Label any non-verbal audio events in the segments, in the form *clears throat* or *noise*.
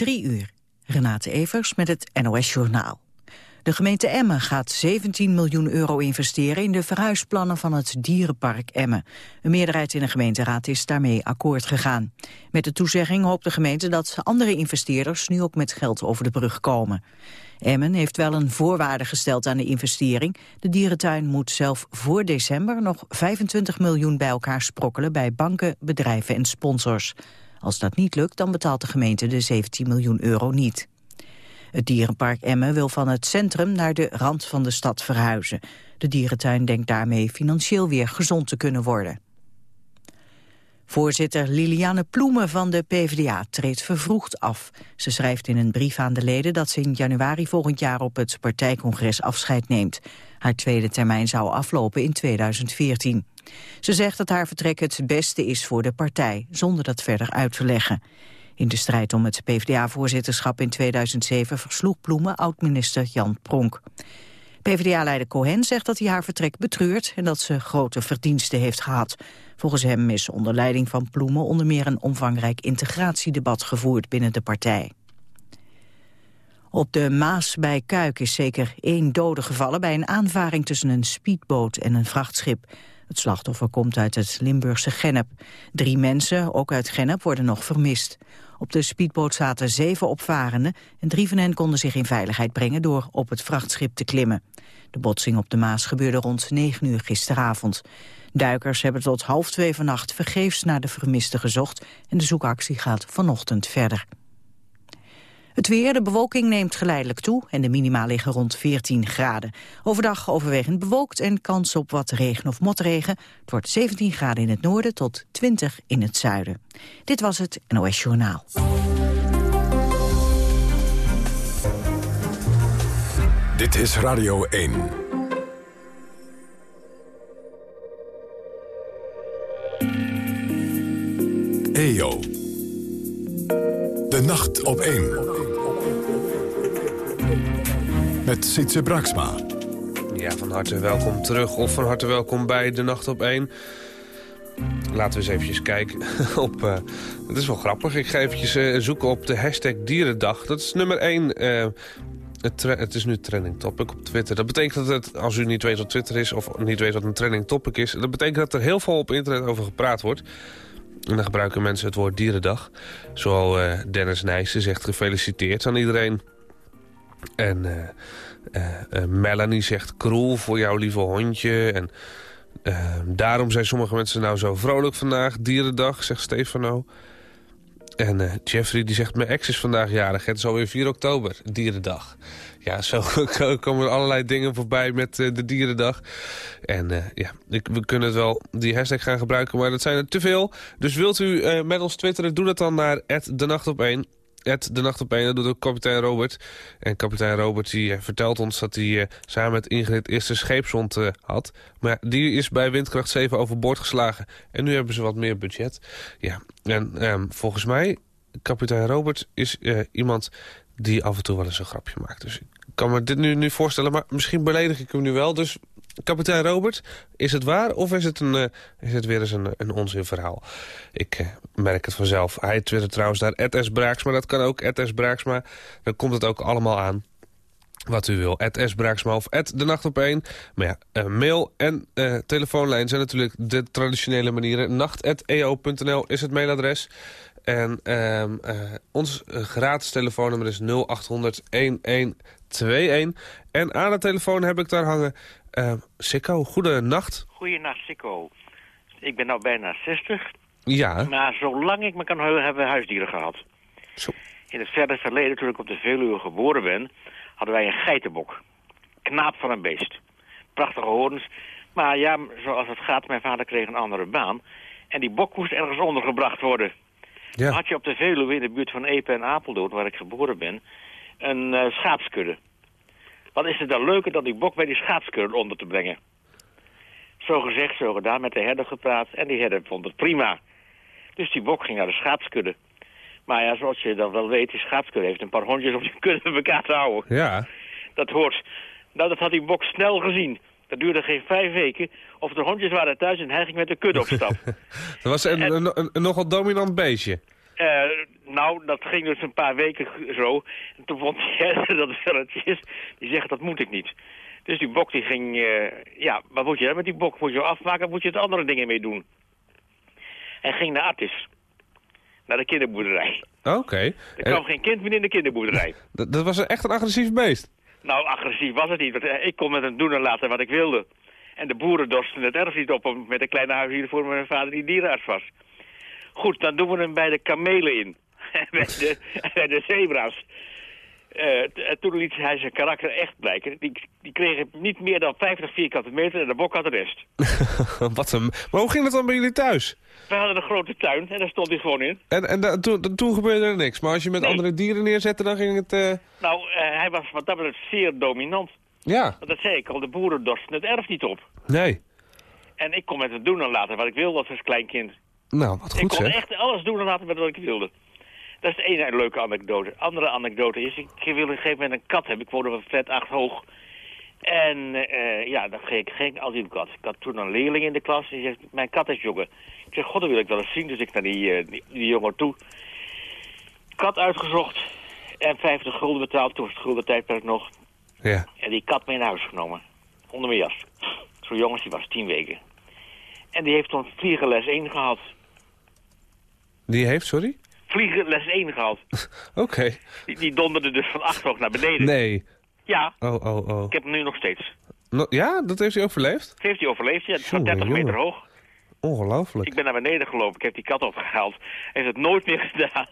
Drie uur. Renate Evers met het NOS Journaal. De gemeente Emmen gaat 17 miljoen euro investeren in de verhuisplannen van het dierenpark Emmen. Een meerderheid in de gemeenteraad is daarmee akkoord gegaan. Met de toezegging hoopt de gemeente dat andere investeerders nu ook met geld over de brug komen. Emmen heeft wel een voorwaarde gesteld aan de investering. De dierentuin moet zelf voor december nog 25 miljoen bij elkaar sprokkelen bij banken, bedrijven en sponsors. Als dat niet lukt, dan betaalt de gemeente de 17 miljoen euro niet. Het dierenpark Emmen wil van het centrum naar de rand van de stad verhuizen. De dierentuin denkt daarmee financieel weer gezond te kunnen worden. Voorzitter Liliane Ploemen van de PvdA treedt vervroegd af. Ze schrijft in een brief aan de leden dat ze in januari volgend jaar op het partijcongres afscheid neemt. Haar tweede termijn zou aflopen in 2014. Ze zegt dat haar vertrek het beste is voor de partij, zonder dat verder uit te leggen. In de strijd om het PvdA-voorzitterschap in 2007 versloeg Ploemen oud-minister Jan Pronk. PvdA-leider Cohen zegt dat hij haar vertrek betreurt en dat ze grote verdiensten heeft gehad. Volgens hem is onder leiding van Ploemen onder meer een omvangrijk integratiedebat gevoerd binnen de partij. Op de Maas bij Kuik is zeker één dode gevallen bij een aanvaring tussen een speedboot en een vrachtschip. Het slachtoffer komt uit het Limburgse Gennep. Drie mensen, ook uit Gennep, worden nog vermist. Op de speedboot zaten zeven opvarenden en drie van hen konden zich in veiligheid brengen door op het vrachtschip te klimmen. De botsing op de Maas gebeurde rond 9 uur gisteravond. Duikers hebben tot half twee vannacht vergeefs naar de vermisten gezocht en de zoekactie gaat vanochtend verder. Het weer, de bewolking neemt geleidelijk toe en de minima liggen rond 14 graden. Overdag overwegend bewolkt en kans op wat regen of motregen. Het wordt 17 graden in het noorden tot 20 in het zuiden. Dit was het NOS Journaal. Dit is Radio 1. EO. Op 1 met Sietse Braksma. Ja, van harte welkom terug of van harte welkom bij De Nacht op 1. Laten we eens eventjes kijken *laughs* op... Uh, het is wel grappig. Ik ga eventjes uh, zoeken op de hashtag Dierendag. Dat is nummer 1. Uh, eh, het, het, is nu trending topic op Twitter. Dat betekent dat het, als u niet weet wat Twitter is... of niet weet wat een trending topic is... dat betekent dat er heel veel op internet over gepraat wordt. En dan gebruiken mensen het woord Dierendag. Zo Dennis Nijssen zegt gefeliciteerd aan iedereen en uh, uh, Melanie zegt kroel voor jouw lieve hondje. En daarom zijn sommige mensen nou zo vrolijk vandaag. Dierendag, zegt Stefano. En Jeffrey die zegt, mijn ex is vandaag jarig. Het is alweer 4 oktober, dierendag. Ja, zo *laughs* komen er allerlei dingen voorbij met de dierendag. En ja, ik, we kunnen het wel die hashtag gaan gebruiken, maar dat zijn er te veel. Dus wilt u met ons twitteren, doe dat dan naar de nacht op 1. Ed de Nacht op een, dat doet ook kapitein Robert. En kapitein Robert die, vertelt ons dat hij samen met Ingrid eerste scheepshond uh, had. Maar die is bij windkracht 7 overboord geslagen. En nu hebben ze wat meer budget. Ja, en um, volgens mij, kapitein Robert is iemand die af en toe wel eens een grapje maakt. Dus ik kan me dit nu, nu voorstellen, maar misschien beledig ik hem nu wel. Dus kapitein Robert, is het waar of is het, een, uh, is het weer eens een, een onzinverhaal? Ik uh, merk het vanzelf. Hij twittert trouwens naar S. Braaksma, dat kan ook, S. Braaksma. Dan komt het ook allemaal aan wat u wil. S. Braaksma of at de nacht op één. Maar ja, uh, mail en telefoonlijn zijn natuurlijk de traditionele manieren. nacht.eo.nl is het mailadres. En uh, ons gratis telefoonnummer is 0800 1121. En aan de telefoon heb ik daar hangen uh, Sikko, goedenacht. Goedenacht, Sikko. Ik ben nou bijna 60. Ja. Maar zolang ik me kan heugen, hebben we huisdieren gehad. Zo. In het verre verleden, toen ik op de Veluwe geboren ben, hadden wij een geitenbok. Knaap van een beest. Prachtige horens. Maar ja, zoals het gaat, mijn vader kreeg een andere baan. En die bok moest ergens ondergebracht worden. Ja. had je op de Veluwe, in de buurt van Epe en Apeldoorn, waar ik geboren ben, een uh, schaapskudde. Wat is het dan leuker dan die bok bij die schaapskudde onder te brengen? Zo gezegd, zo gedaan, met de herder gepraat en die herder vond het prima. Dus die bok ging naar de schaapskudde. Maar ja, zoals je dan wel weet, die schaapskudde heeft een paar hondjes om die kudde bij elkaar te houden. Ja. Dat hoort. Nou, dat had die bok snel gezien. Dat duurde geen vijf weken. Of de hondjes waren thuis en hij ging met de kudde op stap. dat *laughs* was een, een, een, een nogal dominant beestje. Uh, Nou, dat ging dus een paar weken zo. En toen vond hij *laughs* dat het velletje is. Die zegt, dat moet ik niet. Dus die bok die ging... eh, ja, wat moet je dan met die bok? Moet je afmaken moet je er andere dingen mee doen? En ging naar Artis. Naar de kinderboerderij. Oké. Er En kwam geen kind meer in de kinderboerderij. *laughs* Dat dat was echt een agressief beest. Nou, agressief was het niet. Want eh, ik kon met hem doen en laten wat ik wilde. En de boeren dorsten het erg niet op met een kleine huis hier voor mijn vader die dierenarts was. Goed, dan doen we hem bij de kamelen in. *laughs* Bij de, bij de zebra's. En toen liet hij zijn karakter echt blijken. Die, die kregen niet meer dan 50 vierkante meter en de bok had de rest. *laughs* Wat een... Maar hoe ging dat dan bij jullie thuis? We hadden een grote tuin en daar stond hij gewoon in. En, en toen, toen gebeurde er niks. Maar als je met Nee. andere dieren neerzette, dan ging het... eh, Nou, eh, hij was wat dat betreft zeer dominant. Ja, Want dat zei ik al, de boeren dorsten het erf niet op. nee. En ik kon met hem doen en laten wat ik wilde als klein kind. Nou, wat ik goed kon zeg. echt alles doen en laten met wat ik wilde. Dat is de ene leuke anekdote. Andere anekdote is, ik wilde op een gegeven moment een kat hebben. Ik woonde flat 8 hoog. En eh, ja, dan ging ik ging altijd een kat. Ik had toen een leerling in de klas. Die zegt, mijn kat is jongen. Ik zeg, god, dat wil ik wel eens zien. Dus ik naar die, eh, die, die jongen toe. Kat uitgezocht. En 50 gulden betaald. Toen was het gulden tijdperk nog. Ja. En die kat mee naar huis genomen. Onder mijn jas. Zo'n jongens, die was tien weken. En die heeft toen vliegenles 1 gehad. Die heeft, sorry? Vliegenles 1 gehad. *laughs* Oké. Die, die donderde dus van achter hoog naar beneden. Nee. Ja, Oh, oh, oh. ik heb hem nu nog steeds. No- ja, dat heeft hij overleefd? Het heeft hij overleefd, ja. Het Jongen, 30 meter hoog. Ongelooflijk. Ik ben naar beneden gelopen, ik heb die kat opgehaald. Hij heeft het nooit meer *laughs* gedaan.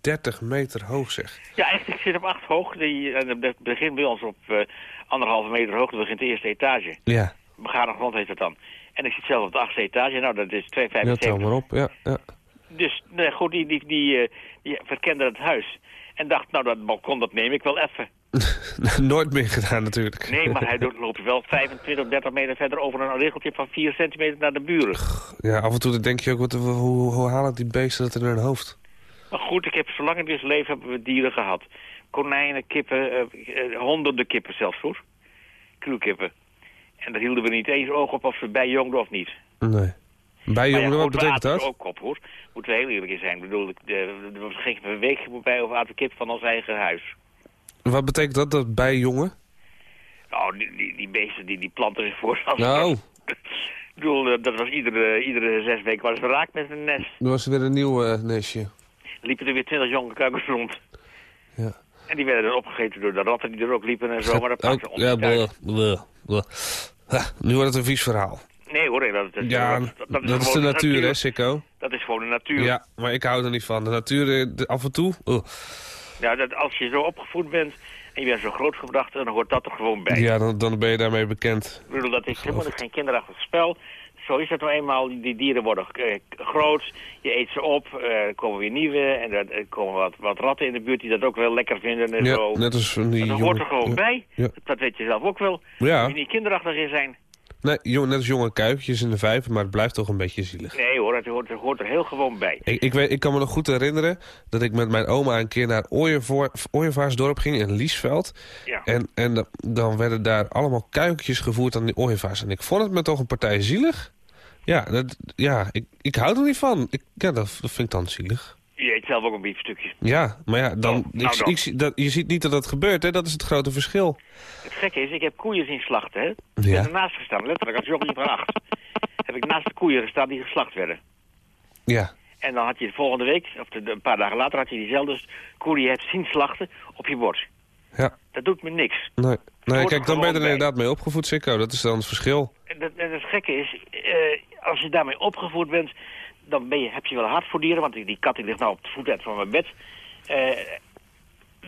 30 meter hoog zeg. Ja, echt, ik zit op 8 hoog. Het begint bij ons op eh, anderhalve meter hoogte, begint de eerste etage. Ja. Begane grond heet het dan. En ik zit zelf op de achtste etage, nou dat is 2,75. Ja, tel maar op. Ja, ja. Dus nee, goed, die, die, die, eh, die verkende het huis. En dacht, nou dat balkon dat neem ik wel even. *laughs* Nooit meer gedaan natuurlijk. Nee, maar hij doet- loopt wel 25, 30 meter verder over een regeltje van 4 centimeter naar de buren. Ja, af en toe denk je ook, wat, hoe, hoe halen die beesten dat in hun hoofd? Maar goed, ik heb zolang ik dus leef hebben we dieren gehad. Konijnen, kippen, eh, eh, honderden kippen zelfs hoor. Kruikippen. En daar hielden we niet eens oog op of ze bijjongden of niet. Nee. Maar Bijjongen, ja, wat betekent er dat? ook op hoor. Moeten we heel eerlijk in zijn. Ik bedoel, eh, er was een week bij of aten kip van ons eigen huis. Wat betekent dat, dat bijjongen? Nou, die, die, die beesten die, die planten zich voor. Nou. *laughs* Ik bedoel, eh, dat was iedere, iedere zes weken was ze raak met een nest. Er was weer een nieuw eh, nestje. Liepen er weer twintig jonge kuikens rond. Ja. En die werden dan opgegeten door de ratten die er ook liepen en zo. Maar dat pakte ons ja, bleh, bleh, bleh. Ha, nu wordt het een vies verhaal. Nee hoor, dat, dat, Ja, dat, dat, is de natuur, hè, Sikko? Dat is gewoon de natuur. Ja, maar ik hou er niet van. De natuur, eh, de- af en toe... ugh. Ja, dat, als je zo opgevoed bent en je bent zo grootgebracht, dan hoort dat er gewoon bij. Ja, dan, dan ben je daarmee bekend. Ik bedoel, dat is helemaal geen kinderachtig spel. Zo is het nou eenmaal. Die dieren worden eh, groot, je eet ze op, eh, er komen weer nieuwe en er, komen wat, wat ratten in de buurt die dat ook wel lekker vinden en Ja, zo. net als van die dat hoort er gewoon ja. bij. Ja. Dat weet je zelf ook wel. Ja. Moet je niet kinderachtig in zijn. Nee, net als jonge kuikjes in de vijver, maar het blijft toch een beetje zielig. Nee hoor, het hoort, het hoort er heel gewoon bij. Ik, ik, weet, ik kan me nog goed herinneren dat ik met mijn oma een keer naar Ooievaarsdorp ging in Liesveld. Ja. En, en da- dan werden daar allemaal kuikjes gevoerd aan die ooievaars. En ik vond het me toch een partij zielig. Ja, dat, ja ik, ik hou er niet van. Ik, ja, dat, dat vind ik dan zielig. Je eet zelf ook een biefstukje. Ja, maar ja, dan, Oh, nou ik, dan. ik zie dat, je ziet niet dat dat gebeurt, hè? Dat is het grote verschil. Het gekke is, ik heb koeien zien slachten, hè. Ik Ja. ben ernaast gestaan, letterlijk als jochie van acht. heb ik naast de koeien gestaan die geslacht werden. Ja, En dan had je de volgende week, of de, een paar dagen later, had je diezelfde koe die je hebt zien slachten op je bord. ja. Dat doet me niks. Nee, nee kijk, dan ben je er bij. inderdaad mee opgevoed, Sikko. Dat is dan het verschil. En, dat, en het gekke is, eh, als je daarmee opgevoed bent, dan ben je, heb je wel hart voor dieren, want die, die kat die ligt nou op het voetend van mijn bed. Eh,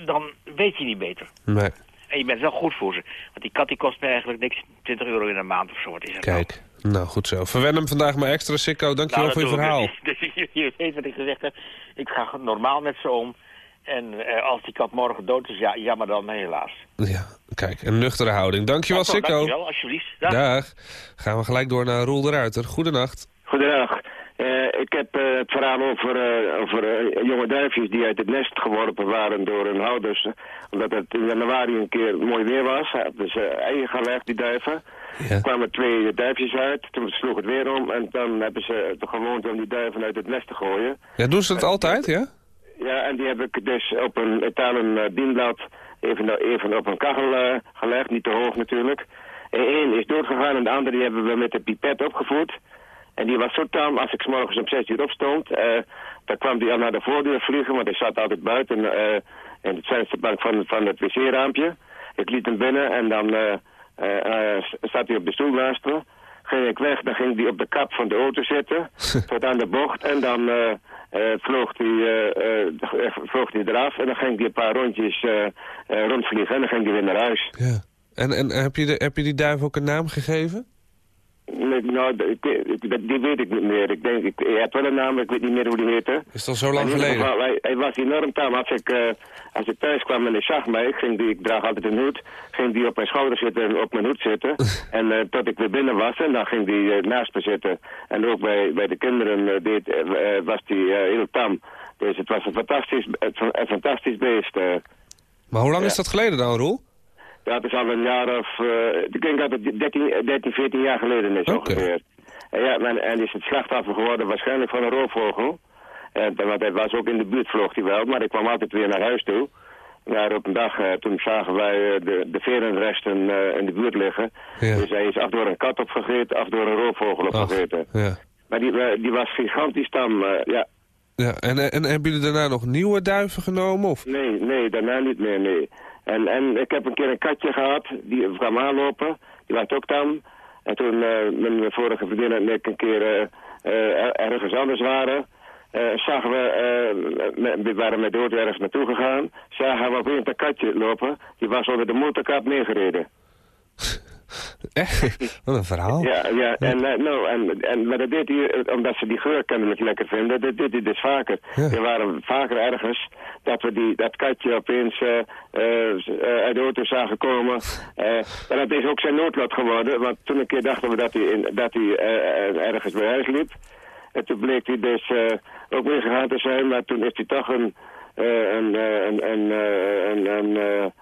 dan weet je niet beter. Nee, En je bent wel goed voor ze. Want die kat die kost me eigenlijk niks, 20 euro in een maand of zo. Wat is het nou? kijk. Nou, goed zo. Verwen hem vandaag maar extra, Sikko. Dankjewel Nou, voor je verhaal. ik. *laughs* Dus je, je weet wat ik gezegd heb. Ik ga normaal met ze om. En eh, als die kat morgen dood is, ja, jammer dan, helaas. Ja, kijk, een nuchtere houding. Dankjewel, Ja, Sikko. Dankjewel, alsjeblieft. Dag. Dag. Gaan we gelijk door naar Roel de Ruiter. Goedenacht. Goedendag. Eh, ik heb eh, het verhaal over, eh, over jonge duifjes die uit het nest geworpen waren door hun ouders. Omdat het in januari een keer mooi weer was. Hebben ze eieren gelegd, die duiven. Ja. Er kwamen twee duifjes uit. Toen sloeg het weer om. En dan hebben ze de gewoonte om die duiven uit het nest te gooien. Ja, doen ze dat altijd, ja? Ja, en die heb ik dus op een metalen dienblad even, even op een kachel gelegd. Niet te hoog natuurlijk. Eén is doodgegaan en de andere die hebben we met de pipet opgevoed. En die was zo tam, als ik s morgens om zes uur opstond, uh, dan kwam die al naar de voordeur vliegen, want hij zat altijd buiten uh, in het vensterbank van, van het wc-raampje. Ik liet hem binnen en dan uh, zat hij op de stoel naast me. Ging ik weg, dan ging hij op de kap van de auto zitten, *laughs* tot aan de bocht. En dan vloog, hij, vloog hij eraf en dan ging hij een paar rondjes rondvliegen en dan ging hij weer naar huis. Ja. En, en heb, je de, heb je die duif ook een naam gegeven? Nee, nou, die weet ik niet meer. Ik denk, ik, hij had wel een naam, ik weet niet meer hoe die heette. Is dat zo lang geleden? Geval, hij, hij, was enorm tam. Als ik, uh, als ik thuis kwam en hij zag mij, ging die, ik draag altijd een hoed, ging die op mijn schouder zitten en op mijn hoed zitten. *laughs* en uh, tot ik weer binnen was en dan ging die uh, naast me zitten. En ook bij, bij de kinderen deed, was die heel tam. Dus het was een fantastisch, een fantastisch beest. maar hoe lang is dat geleden dan, Roel? Ja, het is al een jaar of... Uh, ik denk dat het 13, 13 14 jaar geleden is okay. ongeveer. En, ja, en, en is het slachtoffer geworden waarschijnlijk van een roofvogel. En, want hij was ook in de buurt, vloog hij wel, maar ik kwam altijd weer naar huis toe. Maar op een dag, uh, toen zagen wij uh, de, de verenresten in de buurt liggen. Ja. Dus hij is af door een kat opgegeten, af door een roofvogel opgegeten. Ach, ja. Maar die, die was gigantisch tam, ja. Ja, en, en hebben jullie daarna nog nieuwe duiven genomen? Of? Nee, nee, daarna niet meer, nee. En, en ik heb een keer een katje gehad, die kwam aanlopen. Die was ook tam. En toen uh, mijn vorige vriendin en ik een keer uh, ergens anders waren... zagen we, we waren met dood ergens naartoe gegaan... zagen we opeens een katje lopen. Die was onder de motorkap neergereden. *laughs* *laughs* Echt? Wat een verhaal. Ja, ja, En, uh, nou, en, en, maar dat deed hij, omdat ze die geur kennelijk lekker vinden, dat deed hij dus vaker. Ja. Er waren vaker ergens dat we die, dat katje opeens uh, uh, uit de auto zagen komen. en dat is ook zijn noodlot geworden, want toen een keer dachten we dat hij, in, dat hij ergens bij huis liep. En toen bleek hij dus ook weer gegaan te zijn, maar toen is hij toch een... een, een, een, een,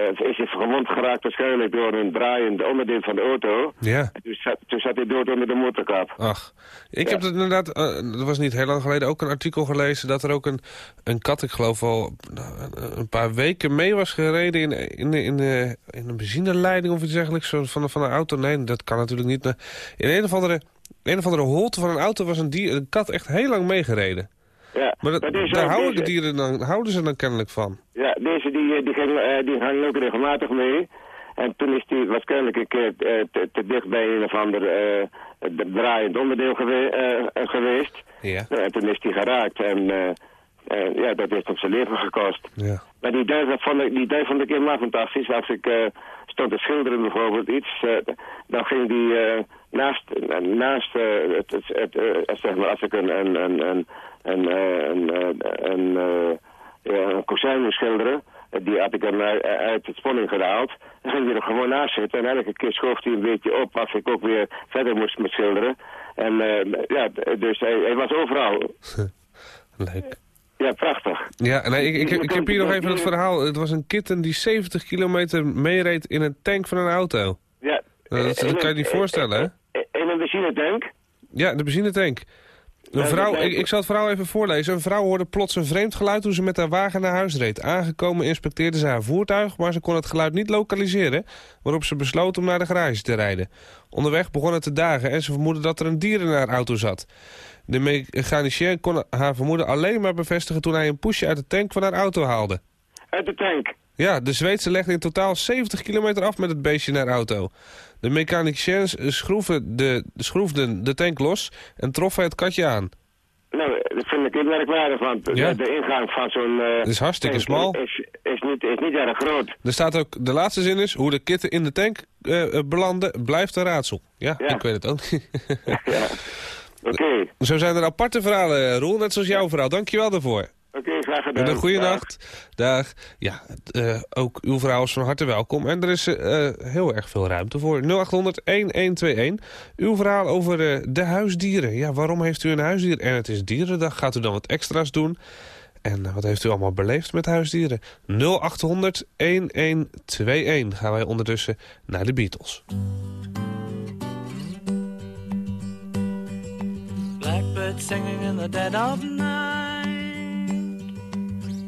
is hij gewond geraakt waarschijnlijk door een draaiend onderdeel van de auto. Ja. toen, zat, toen zat hij dood onder de motorkap. Ach, ik heb het inderdaad, uh, dat was niet heel lang geleden, ook een artikel gelezen... dat er ook een, een kat, ik geloof al nou, een paar weken mee was gereden... in, in, in, in, in een benzineleiding of iets dergelijks van, van een auto. Nee, dat kan natuurlijk niet. In een of andere, een of andere holte van een auto was een, dier, een kat echt heel lang meegereden. Ja, maar, dat, daar houden, deze... de dieren dan, houden ze dan kennelijk van. Ja, deze die, die, ging, uh, die hangen ook regelmatig mee. En toen is die waarschijnlijk een keer uh, te, te, dicht bij een of ander uh, draaiend onderdeel gewe geweest. Ja. en toen is die geraakt en ja, dat heeft op zijn leven gekost. Ja. Maar die duif, vond ik, die duif vond ik helemaal fantastisch. Als ik stond te schilderen bijvoorbeeld iets, dan ging die naast, naast het, het, het, zeg maar, als ik een, een, een, een een, een, een, kozijn moest schilderen. Die had ik hem uit het spanning gehaald. Dan ging hij er gewoon naast zitten. En elke keer schoof hij een beetje op als ik ook weer verder moest met schilderen. En uh, ja, dus hij, hij was overal. *laughs* Leuk. Ja, prachtig. Ja, nee, ik, ik, ik, heb hier nog even het verhaal. Het was een kitten die 70 kilometer meereed in een tank van een auto. Ja. Dat, dat kan je niet voorstellen, hè? In een benzinetank? Ja, de benzinetank. Een vrouw, ik, ik zal het verhaal even voorlezen. Een vrouw hoorde plots een vreemd geluid toen ze met haar wagen naar huis reed. Aangekomen inspecteerde ze haar voertuig, maar ze kon het geluid niet lokaliseren... waarop ze besloot om naar de garage te rijden. Onderweg begon het te dagen en ze vermoedde dat er een dier in haar auto zat. De mechanicien kon haar vermoeden alleen maar bevestigen... toen hij een poesje uit de tank van haar auto haalde. Uit de tank? Ja, de Zweedse legde in totaal 70 kilometer af met het beestje naar auto. De mechaniciens schroefden de, schroefden de tank los en troffen het katje aan. Nou, dat vind ik heel merkwaardig, want Ja. de, ingang van zo'n... Het is hartstikke tank smal. Is, is, niet, is niet erg groot. Er staat ook, de laatste zin is, hoe de kitten in de tank eh, belanden, blijft een raadsel. Ja, Ja. ik weet het ook niet. *laughs* ja. *laughs* Oké, Zo zijn er aparte verhalen, Roel, net zoals jouw verhaal. Dankjewel daarvoor. En een goede Dag. nacht. Dag. Ja, eh, ook uw verhaal is van harte welkom. En er is eh, heel erg veel ruimte voor. 0800-1121. Uw verhaal over eh, de huisdieren. Ja, waarom heeft u een huisdier? En het is dierendag. Gaat u dan wat extra's doen? En wat heeft u allemaal beleefd met huisdieren? 0800-1121 gaan wij ondertussen naar de Beatles. Blackbird singing in the dead of night.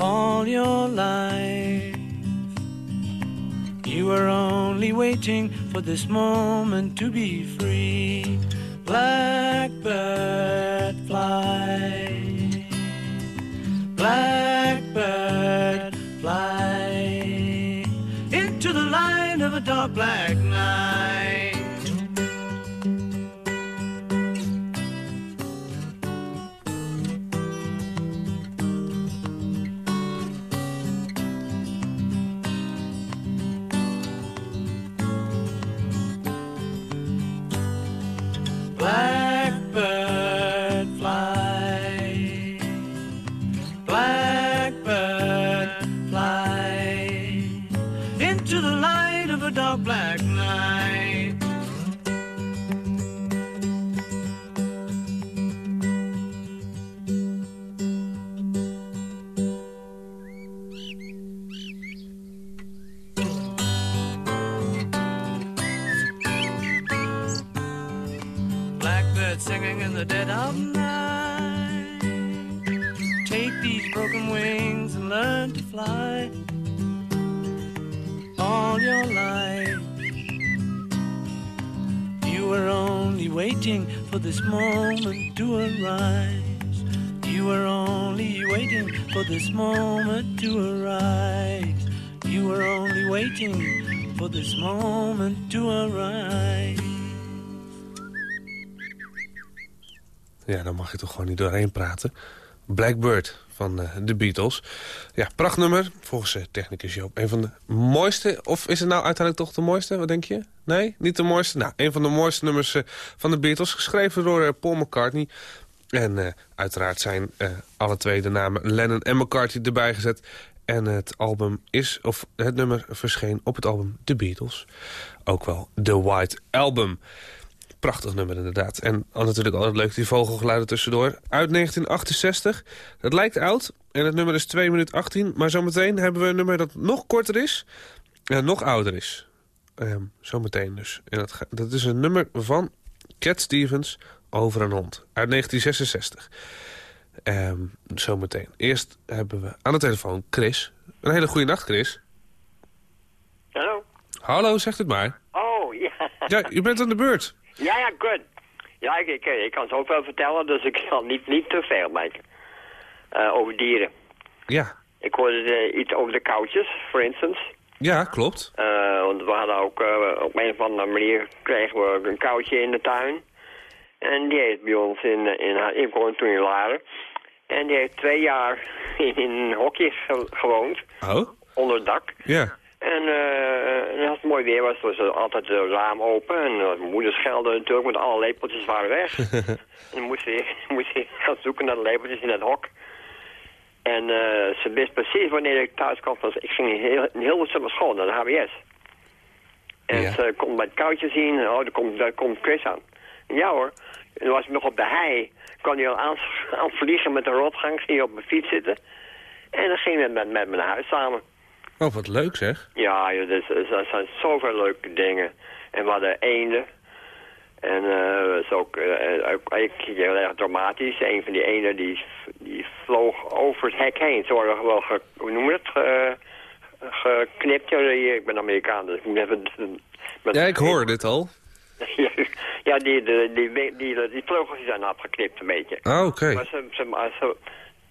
all your life. You were only waiting for this moment to be free. Blackbird fly. Blackbird fly into the line of a dark black night. Waiting for this moment to arise. You were only waiting for this moment to arise. You were only waiting for this moment to arise. Ja, dan mag je toch gewoon niet doorheen praten. Blackbird van eh, de Beatles. Ja, prachtnummer. Volgens uh, technicus Joop een van de mooiste. Of is het nou uiteindelijk toch de mooiste? Wat denk je? Nee, niet de mooiste? Nou, een van de mooiste nummers eh, van de Beatles. Geschreven door eh, Paul McCartney. En eh, uiteraard zijn eh, alle twee de namen Lennon en McCartney erbij gezet. En het album is, of het nummer verscheen op het album The Beatles. Ook wel The White Album. Prachtig nummer inderdaad. En al natuurlijk altijd leuk die vogelgeluiden tussendoor. Uit 1968. Het lijkt oud en het nummer is 2 minuten 18. Maar zometeen hebben we een nummer dat nog korter is en nog ouder is. Ehm, zometeen dus. En dat, dat is een nummer van Cat Stevens over een hond. Uit 1966. Ehm, zometeen. Eerst hebben we aan de telefoon Chris. Een hele goede nacht, Chris. Hallo? Hallo, zegt het maar. Oh, ja. Ja, u bent aan de beurt. Ja, ja, goed. Ja, ik, ik, ik kan zoveel vertellen, dus ik zal niet, niet te veel maken. Eh, over dieren. Ja, Ik hoorde eh, iets over de koudjes, voor instance. ja klopt. Eh, want we hadden ook, op een of andere manier kregen we een koudje in de tuin. En die heeft bij ons in, in, haar- ik woonde toen in Laren. En die heeft twee jaar *laughs* in, in hokjes ge- gewoond, Oh, onder het dak. ja. En, eh, en als het mooi weer was, was er altijd het raam open. En uh, mijn moeder schelde natuurlijk, want alle lepeltjes waren weg. en *laughs* dan moest ze, moest ze gaan zoeken naar de lepeltjes in het hok. En eh, ze wist precies wanneer ik thuis kwam. Want ik ging heel, in Hilversum naar school, naar de HBS. En Ja. ze kon bij het koudje zien, oh, daar komt, daar komt Chris aan. Ja hoor, en toen was ik nog op de hei. Kon hij al aan, aan het vliegen met de rotgang, ging hij op mijn fiets zitten. En dan ging we met, met me naar huis samen. Oh, wat leuk zeg. Ja, joh, dus, dus er zijn zoveel leuke dingen. En we hadden eenden. En eh dat is ook, eh, ook ik, heel erg dramatisch. Een van die eenden die, die vloog over het hek heen. Ze worden wel, ge, hoe noem je het, ge, geknipt. Ik ben Amerikaan, dus ik moet even... met- Ja, ik hoor dit al. *laughs* ja, die, die, die, die, die, die vleugels zijn afgeknipt een beetje. Oh, oké. Maar ze, ze, maar ze,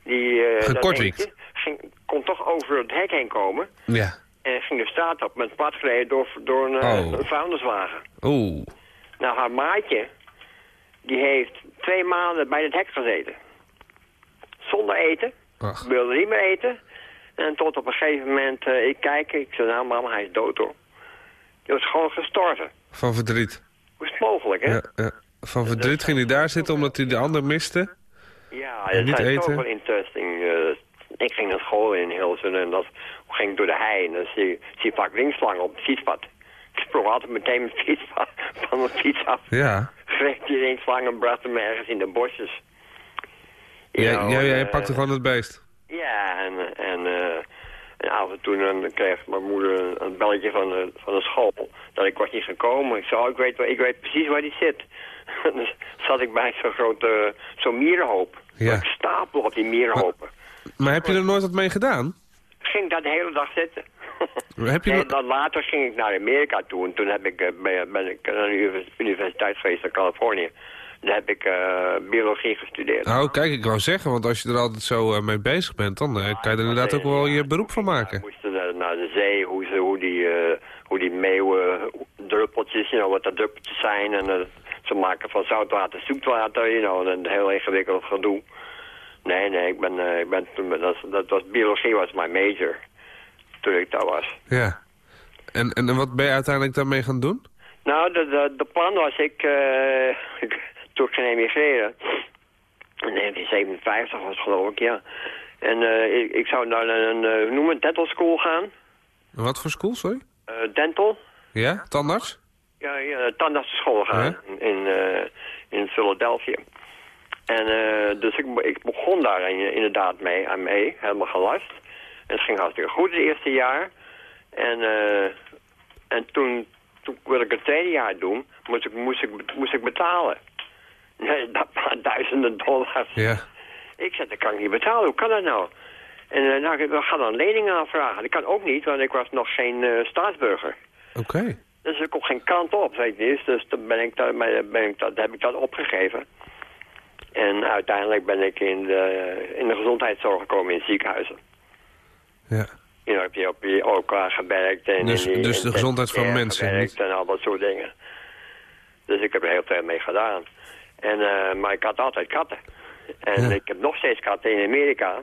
die, eh, Gekortwiekt. kon toch over het hek heen komen. Ja. En ging de straat op met gereden door, door een, eh, Oh. een vuilniswagen. Oeh. Nou, haar maatje, die heeft twee maanden bij het hek gezeten. Zonder eten. Ach. Wilde niet meer eten. En tot op een gegeven moment, eh, ik kijk, ik zei, nou mama, hij is dood hoor. Die was gewoon gestorven. Van verdriet. Hoe is het mogelijk, hè? Ja, ja. Van verdriet ging hij daar zitten omdat hij de ander miste. Ja, het niet zijn eten? zoveel interesting eh, Ik ging naar school in Hilsen en dat ging door de hei. En dan zie, zie je vaak ringslangen op het fietspad. Ik sprong altijd meteen mijn fiets *laughs* van, van mijn fiets af. Ja. Greep die ringslang en bracht hem ergens in de bosjes. Jij, know, jij, jij eh, pakte gewoon het beest. Ja, en, en, eh, en af en toe dan kreeg mijn moeder een, belletje van de, van de school. Dat ik was niet gekomen. Ik zei, oh, ik weet, wel- ik weet precies waar die zit. *laughs* dus zat ik bij zo'n grote, zo'n mierenhoop. Ja. Ik stapel op die mierenhopen. Maar heb je er nooit wat mee gedaan? Ging daar de hele dag zitten. Heb je *laughs* en dan later ging ik naar Amerika toe. En toen heb ik, eh, ben, ik naar de univers- universiteit geweest in Californië. Daar heb ik eh, biologie gestudeerd. Nou, kijk, ik wou zeggen, want als je er altijd zo eh, mee bezig bent... dan kan je er inderdaad ook wel je beroep van We maken. moesten naar, naar de zee, hoe, ze, hoe, die, eh, hoe die meeuwen, druppeltjes, you know, wat dat druppeltjes zijn. En ze maken van zoutwater zoetwater, you know, een heel ingewikkeld gedoe. Nee, nee, ik ben, eh, ik ben toen, dat, dat was, biologie was mijn major, toen ik daar was. Ja. En, en wat ben je uiteindelijk daarmee gaan doen? Nou, de, de, de plan was ik, eh, *laughs* ik- toen ik ging emigreren, in 1957 was het geloof ik, ja. En eh, ik, ik zou naar een, hoe noem het, dental school gaan. Wat voor school, sorry? Dental. Ja, tandarts? Ja, ja tandartsenschool gaan in, eh, in Philadelphia. En eh, dus ik, ik begon daar in- inderdaad mee, aan mee, helemaal gelast. En het ging hartstikke goed het eerste jaar. En, eh, en toen, toen wilde ik het tweede jaar doen, moest ik, moest ik, moest ik betalen. *laughs* Nee, dat waren duizenden dollars. Ja. Ik zei, dat kan ik niet betalen, hoe kan dat nou? En eh, nou, we gaan dan een lening aanvragen. Dat kan ook niet, want ik was nog geen staatsburger. Oké. Dus ik kon geen kant op, weet je niet. Dus toen ben ik dat, ben ik dat, heb ik dat opgegeven. En uiteindelijk ben ik in de, in de gezondheidszorg gekomen in ziekenhuizen. Ja. Je heb je op je OK gewerkt. En Dus- die dus de gezondheid van mensen, Gewerkt en al dat soort dingen. Dus ik heb er heel veel mee gedaan. En, eh, maar ik had altijd katten. En Ja. ik heb nog steeds katten in Amerika.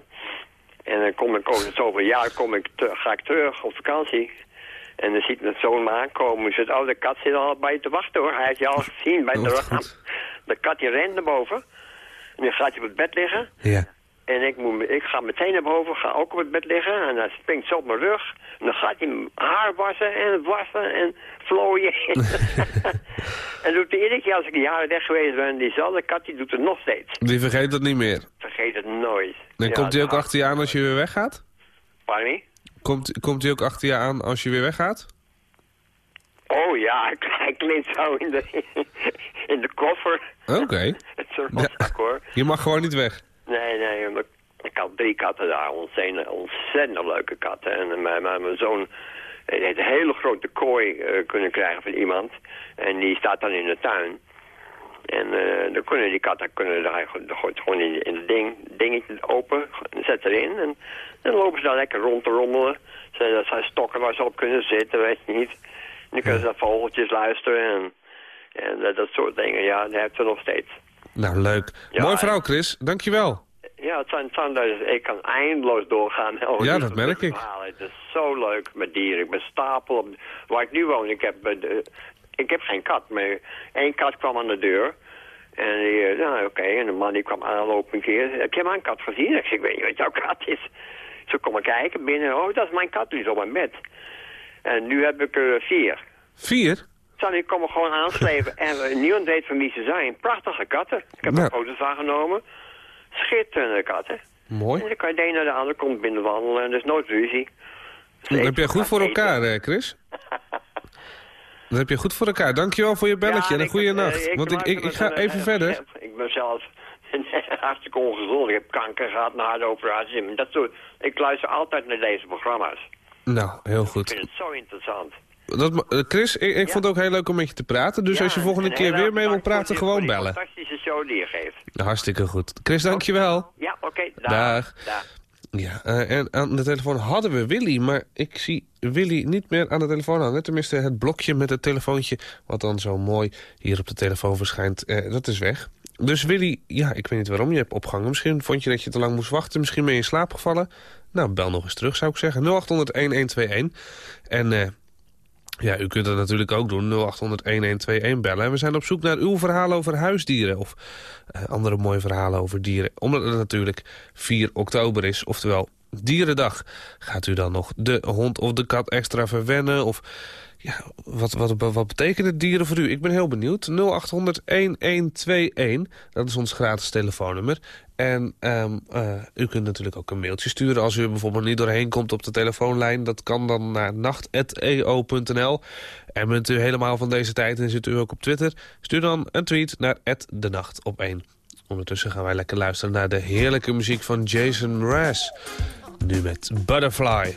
En dan kom ik over zoveel jaar kom ik te- ga ik terug op vakantie. En dan ziet mijn zoon me aankomen. Zegt, oh, de kat zit al bij je te wachten hoor. Hij heeft je al gezien bij de raam. De kat die rent naar boven. En dan gaat hij op het bed liggen. Ja. En ik, moet, ik ga meteen naar boven, ga ook op het bed liggen. En dan springt zo op mijn rug. En dan gaat hij mijn haar wassen en wassen en vlooien. *laughs* *laughs* en doet hij iedere keer als ik een jaar weg geweest ben, diezelfde kat, die doet het nog steeds. Die vergeet dat niet meer. Vergeet het nooit. En Ja, komt hij ook nou, achter je aan als je weer weggaat? Pardon me? Komt, komt hij ook achter je aan als je weer weggaat? Oh ja, hij klinkt zo in de, in de koffer. Oké. *laughs* Het is een rotzak hoor. Je mag gewoon niet weg. Nee, nee, ik had drie katten daar, ontzettend, ontzettend leuke katten. En mijn, mijn, mijn zoon heeft een hele grote kooi eh, kunnen krijgen van iemand. En die staat dan in de tuin. En eh, dan kunnen die katten kunnen daar gooit gewoon in, in het ding, dingetje open, zet erin. En dan lopen ze daar lekker rond te rommelen. Ze- Dat zijn stokken waar ze op kunnen zitten, weet je niet. En dan kunnen ze naar vogeltjes luisteren en, en dat, dat soort dingen. Ja, dat hebben ze nog steeds. Nou, leuk. Ja, Mooi en- verhaal, Chris. Dankjewel. Ja, het zijn, het zijn dus, ik kan eindeloos doorgaan. over Ja, dit dat merk ik. verhalen. Het is zo leuk met dieren. Ik ben stapel op... Waar ik nu woon, ik heb, eh, ik heb geen kat, maar één kat kwam aan de deur. En die, eh, nou oké, en de man die kwam aanlopen een keer. Heb jij mijn kat gezien? Ik zeg, ik weet niet wat jouw kat is. Zo kom ik kijken binnen. Oh, dat is mijn kat, die is op mijn bed. En nu heb ik er vier. Vier? Zo, die komen gewoon aanslepen. *laughs* en eh, niemand weet van wie ze zijn. Prachtige katten. Ik heb Nou. er foto's van genomen. Schitterende katten. Mooi. En dan kan je de een naar de ander komt binnenwandelen en er is nooit ruzie. Dat heb jij goed voor elkaar, eh, Chris. *laughs* Dat heb je goed voor elkaar. Dankjewel voor je belletje en een ik- goede eh, nacht. Want ik, ik, ik ga even verder. Ik ben zelf *laughs* hartstikke ongezond. Ik heb kanker gehad na de operatie. Dat soort, ik luister altijd naar deze programma's. Nou, heel Ik goed. vind het zo interessant. Dat, eh, Chris, ik, ik vond het ook heel leuk om met je te praten. Dus Ja, als je volgende en keer weer mee wil bedankt voor praten, gewoon bellen. fantastische show die je geeft. Hartstikke goed. Chris, dankjewel. Ja, oké. dag. Dag. Dag. Ja, eh, en aan de telefoon hadden we Willy, maar ik zie Willy niet meer aan de telefoon hangen. Tenminste, het blokje met het telefoontje, wat dan zo mooi hier op de telefoon verschijnt, eh, dat is weg. Dus Willy, ja, ik weet niet waarom je hebt opgehangen. Misschien vond je dat je te lang moest wachten, misschien ben je in slaap gevallen. Nou, bel nog eens terug, zou ik zeggen. 0800-1121. En eh, ja, u kunt dat natuurlijk ook doen, 0800-1121 bellen. En we zijn op zoek naar uw verhalen over huisdieren... of eh, andere mooie verhalen over dieren. Omdat het natuurlijk 4 oktober is, oftewel Dierendag. Gaat u dan nog de hond of de kat extra verwennen? Of wat, wat, wat betekenen dieren voor u? Ik ben heel benieuwd. 0800-1121, dat is ons gratis telefoonnummer. En um, uh, u kunt natuurlijk ook een mailtje sturen als u er bijvoorbeeld niet doorheen komt op de telefoonlijn. Dat kan dan naar nacht.eo.nl. En bent u helemaal van deze tijd en zit u ook op Twitter? Stuur dan een tweet naar de nacht op 1. Ondertussen gaan wij lekker luisteren naar de heerlijke muziek van Jason Mraz. Nu met Butterfly.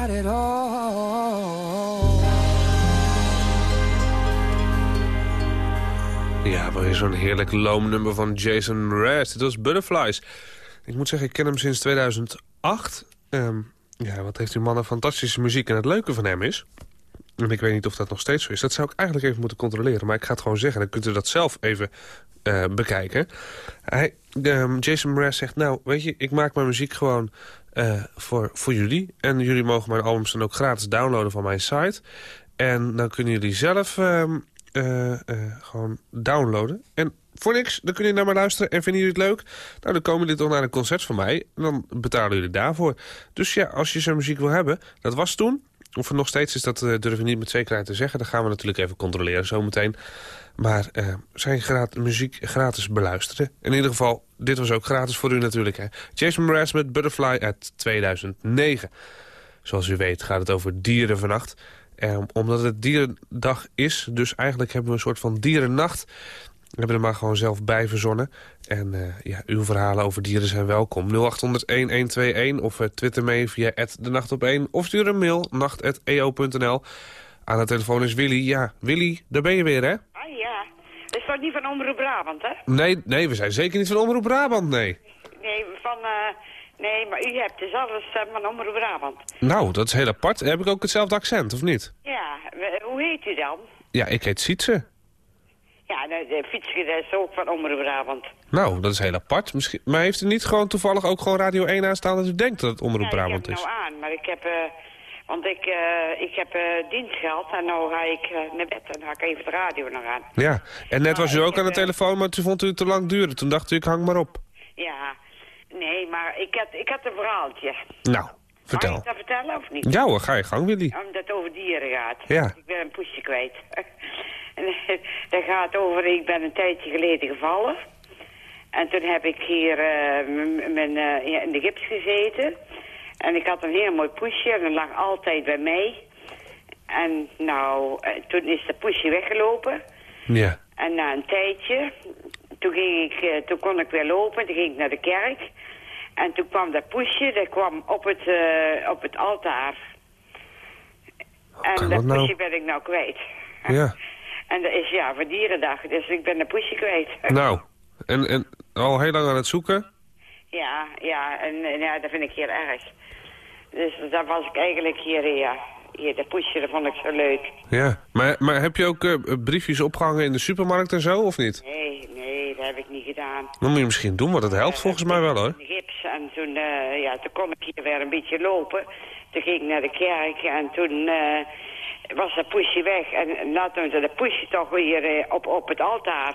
Got it all. Ja, weer zo'n heerlijk loomnummer van Jason Mraz. Dit was Butterflies. Ik moet zeggen, ik ken hem sinds 2008. Ehm, ja, wat heeft die man een fantastische muziek. En het leuke van hem is... En ik weet niet of dat nog steeds zo is. Dat zou ik eigenlijk even moeten controleren. Maar ik ga het gewoon zeggen. Dan kunt u dat zelf even eh, bekijken. Hij, ehm, Jason Mraz zegt... Nou, weet je, ik maak mijn muziek gewoon eh, voor, voor jullie. En jullie mogen mijn albums dan ook gratis downloaden van mijn site. En dan kunnen jullie zelf ehm, eh, eh, gewoon downloaden. En voor niks, dan kunnen jullie naar me luisteren. En vinden jullie het leuk? Nou, dan komen jullie toch naar een concert van mij. En dan betalen jullie daarvoor. Dus ja, als je zo'n muziek wil hebben, dat was toen. Of het nog steeds is, dat uh, durf ik niet met zekerheid te zeggen. Dat gaan we natuurlijk even controleren zometeen. Maar uh, zijn gratis, muziek gratis beluisteren. In ieder geval, dit was ook gratis voor u natuurlijk. Hè. Jason Mraz met Butterfly uit 2009. Zoals u weet gaat het over dieren vannacht. En omdat het dierendag is, dus eigenlijk hebben we een soort van dierennacht. We hebben er maar gewoon zelf bij verzonnen. En uh, ja, uw verhalen over dieren zijn welkom. 0800-1121 of uh, twitter mee via de nacht op 1 of stuur een mail nacht.eo.nl. Aan de telefoon is Willy. Ja, Willy, daar ben je weer, hè? Ah ja, dat is toch niet van Omroep Brabant, hè? Nee, nee, we zijn zeker niet van Omroep Brabant, nee. Nee, van... Uh, nee, maar u hebt dus alles stem van Omroep Brabant. Nou, dat is heel apart. Heb ik ook hetzelfde accent, of niet? Ja, hoe heet u dan? Ja, ik heet Sietse. Ja, de, is ook van Omroep Brabant. Nou, dat is heel apart. Misschien, maar heeft u niet gewoon toevallig ook gewoon Radio 1 aanstaan dat u denkt dat het Omroep ja, Brabant is? ik heb nou aan, maar ik heb... Uh, want ik, uh, ik heb uh, dienst gehad en nu ga ik naar bed en ga ik even de radio nog aan. Ja, en net was u ook aan de telefoon, maar toen vond u het te lang duren. Toen dacht u, ik hang maar op. Ja, nee, maar ik had, ik had een verhaaltje. Nou, vertel. Mag ik dat vertellen of niet? Ja hoor, ga je gang, Willy. Omdat het over dieren gaat. Ja. Ik ben een poesje kwijt. *laughs* *laughs* dat gaat over, ik ben een tijdje geleden gevallen. En toen heb ik hier mijn, ja, in de gips gezeten. En ik had een heel mooi poesje en dat lag altijd bij mij. En nou, toen is de poesje weggelopen. Ja. En na een tijdje, toen, ging ik, toen kon ik weer lopen, toen ging ik naar de kerk. En toen kwam dat poesje, dat kwam op het, op het altaar. En dat, dat nou? poesje ben ik nou kwijt. Ja. *laughs* En dat is ja, voor dierendag, dus ik ben een poesje kwijt. *laughs* Nou, en, en al heel lang aan het zoeken? Ja, ja, en, en ja, dat vind ik heel erg. Dus daar was ik eigenlijk hier, ja, hier, dat poesje, dat vond ik zo leuk. Ja, maar, maar heb je ook uh, briefjes opgehangen in de supermarkt en zo, of niet? Nee, nee, dat heb ik niet gedaan. Dat moet je misschien doen, want het helpt uh, volgens mij wel, hoor. gips en toen, uh, ja, toen kon ik hier weer een beetje lopen. Toen ging ik naar de kerk en toen was dat poesje weg. En laten we dat poesje toch weer op, op het altaar.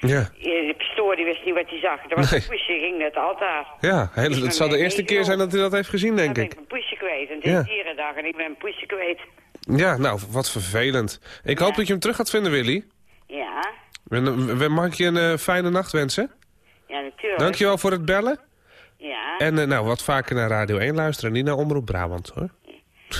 Ja. De pastoor die wist niet wat hij zag. Dat was nee. een poesje, ging naar het altaar. Ja, hele, het zal de eerste keer zijn dat hij dat heeft gezien, denk ik. ik. Ben een poesje kwijt. En het is ja. dierendag en ik ben een poesje kwijt. Ja, nou, wat vervelend. Ik ja. hoop dat je hem terug gaat vinden, Willy. Ja. En, mag ik je een uh, fijne nacht wensen? Ja, natuurlijk. Dankjewel voor het bellen. Ja. En uh, nou, wat vaker naar Radio 1 luisteren, niet naar Omroep Brabant, hoor.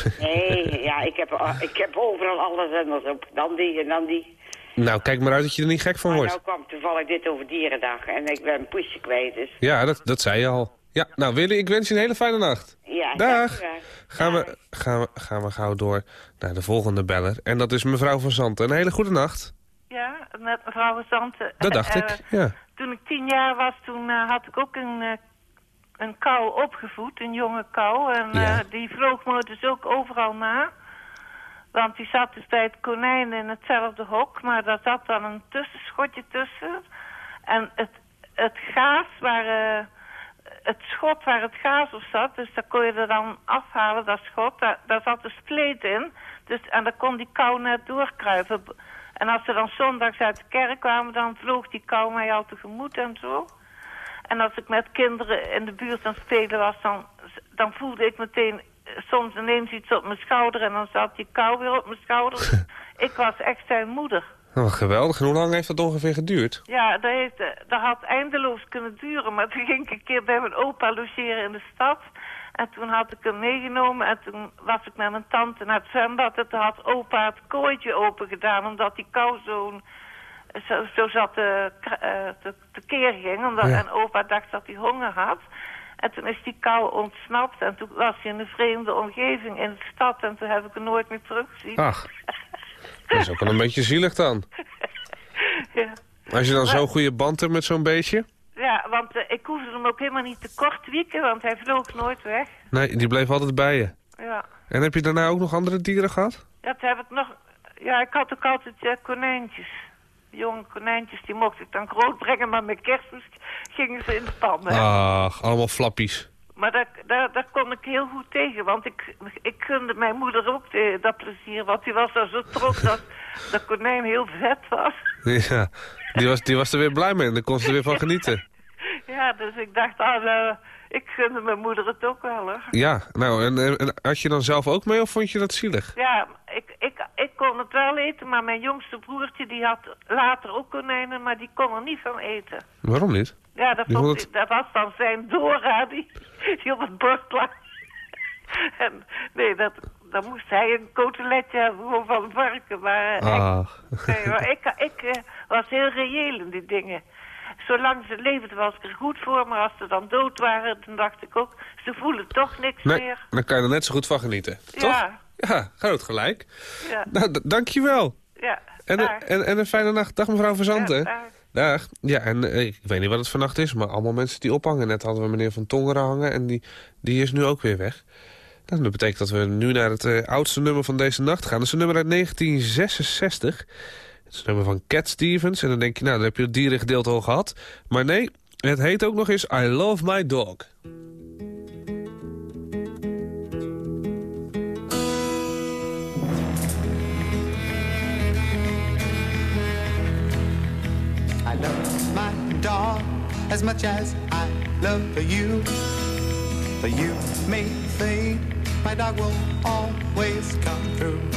*laughs* Nee, ja, ik heb, ik heb overal alle zenders op. Dan die en dan die. Nou, kijk maar uit dat je er niet gek van maar wordt. nou kwam toevallig dit over dierendag en ik ben een poesje kwijt, dus... Ja, dat, dat zei je al. Ja, nou Willy, ik wens je een hele fijne nacht. Ja, Dag. Gaan we, gaan, we, gaan we gauw door naar de volgende beller. En dat is mevrouw van Zanten. Een hele goede nacht. Ja, met mevrouw van Zanten. Dat dacht uh, ik, ja. Toen ik tien jaar was, toen uh, had ik ook een, uh, een kou opgevoed, een jonge kou. En ja. die vloog me dus ook overal na. Want die zat dus bij het konijn in hetzelfde hok, maar daar zat dan een tussenschotje tussen. En het, het gaas waar, uh, het schot waar het gaas op zat, dus daar kon je er dan afhalen, dat schot, daar, daar zat een spleet in. Dus, en daar kon die kou net doorkruipen. En als ze dan zondags uit de kerk kwamen, dan vloog die kou mij al tegemoet en zo. En als ik met kinderen in de buurt aan het spelen was, dan, dan voelde ik meteen soms ineens iets op mijn schouder en dan zat die kou weer op mijn schouder. *laughs* ik was echt zijn moeder. Oh, geweldig. En hoe lang heeft dat ongeveer geduurd? Ja, dat, heeft, dat had eindeloos kunnen duren. Maar toen ging ik een keer bij mijn opa logeren in de stad. En toen had ik hem meegenomen en toen was ik met mijn tante naar het zwembad. En toen had opa het kooitje open gedaan omdat die kou zo, zo, zo zat te, te, te keer ging. Omdat, Ja. En opa dacht dat hij honger had. En toen is die kou ontsnapt en toen was hij in een vreemde omgeving in de stad. En toen heb ik hem nooit meer teruggezien. Ach, *laughs* dat is ook wel een beetje zielig dan. ja. Als je dan zo'n goede band hebt met zo'n beestje. Ja, want uh, ik hoefde hem ook helemaal niet te kort wieken, want hij vloog nooit weg. Nee, die bleef altijd bij je. Ja. En heb je daarna ook nog andere dieren gehad? Ja, toen heb ik nog... Ja, ik had ook altijd uh, konijntjes. Jonge konijntjes, die mocht ik dan groot brengen, maar met kerstmis gingen ze in de pan. Hè? Ach, allemaal flappies. Maar dat, dat daar, daar kon ik heel goed tegen. Want ik, ik gunde mijn moeder ook de, dat plezier. Want die was daar zo trots dat *laughs* dat konijn heel vet was. Ja, die was, die was er weer blij mee en daar kon ze er weer van genieten. *laughs* Ja, dus ik dacht, ah, nou, ik gunde mijn moeder het ook wel, hoor. Ja, nou, en, had je dan zelf ook mee of vond je dat zielig? Ja, ik, ik, ik kon het wel eten, maar mijn jongste broertje die had later ook konijnen, maar die kon er niet van eten. Waarom niet? Ja, dat, vond dat was dan zijn Dora die, die op het bord lag. En nee, dat, dan moest hij een coteletje hebben van varken. Maar, ik, nee, maar ik, ik eh, was heel reëel in die dingen. Zolang ze leefden was ik er goed voor, maar als ze dan dood waren, dan dacht ik ook, ze voelen toch niks Nee, meer. dan kan je er net zo goed van genieten, toch? Ja, Ja, groot gelijk. ja, Nou, dankjewel. ja. En, en, en een fijne nacht. Dag mevrouw Verzanten. Ja. Dag. Ja, en eh, ik weet niet wat het vannacht is, maar allemaal mensen die ophangen. Net hadden we meneer Van Tongeren hangen en die, die is nu ook weer weg. Nou, dat betekent dat we nu naar het eh, oudste nummer van deze nacht gaan. Dat is een nummer uit 1966. Het is nummer van Cat Stevens. En dan denk je, nou, dan heb je het dierengedeelte al gehad. Maar nee, het heet ook nog eens I Love My Dog. I love my dog as much as I love you. But you may think my dog will always come through.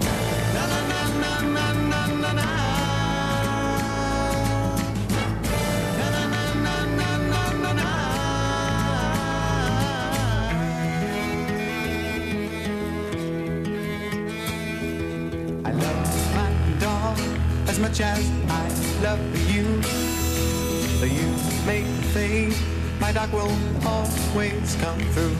Much as I love you. You make fade, my dog will always come through.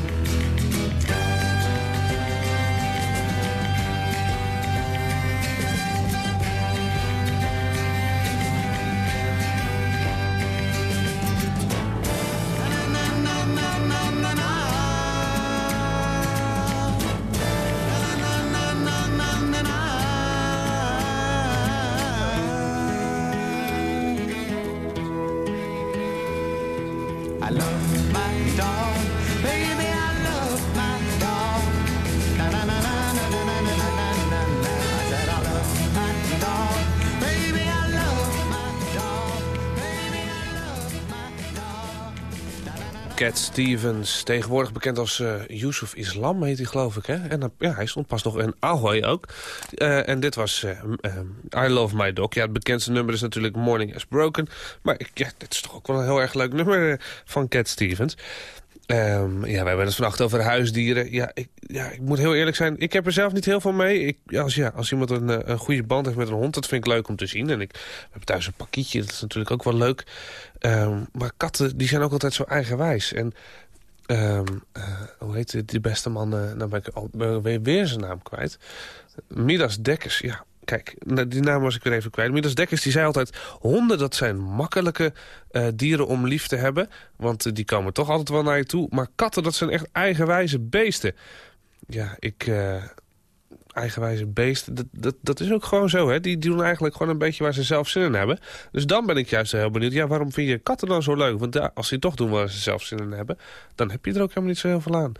Stevens, tegenwoordig bekend als eh Yusuf Islam heet hij geloof ik. Hè? En ja, hij stond pas nog in Ahoy ook. Eh, en dit was eh, I Love My Dog. Ja, het bekendste nummer is natuurlijk Morning Has Broken. Maar ja, dit is toch ook wel een heel erg leuk nummer van Cat Stevens. Ehm, ja, we hebben het vannacht over huisdieren. Ja ik, ja, ik moet heel eerlijk zijn, ik heb er zelf niet heel veel mee. Ik, als, ja, als iemand een, eh, een goede band heeft met een hond, dat vind ik leuk om te zien. En ik hebben thuis een pakietje, dat is natuurlijk ook wel leuk. Ehm, maar katten, die zijn ook altijd zo eigenwijs. En ehm, eh, hoe heet die, beste man? eh nou ben ik al, weer, weer zijn naam kwijt. Midas Dekkers, ja. Kijk, die naam was ik weer even kwijt. Midas Dekkers die zei altijd... honden, dat zijn makkelijke eh, dieren om lief te hebben. Want eh, die komen toch altijd wel naar je toe. Maar katten, dat zijn echt eigenwijze beesten. Ja, ik... eh, eigenwijze beesten, dat, dat, dat is ook gewoon zo. Hè? Die doen eigenlijk gewoon een beetje waar ze zelf zin in hebben. Dus dan ben ik juist heel benieuwd. Ja, waarom vind je katten dan zo leuk? Want ja, als die toch doen waar ze zelf zin in hebben... dan heb je er ook helemaal niet zo heel veel aan.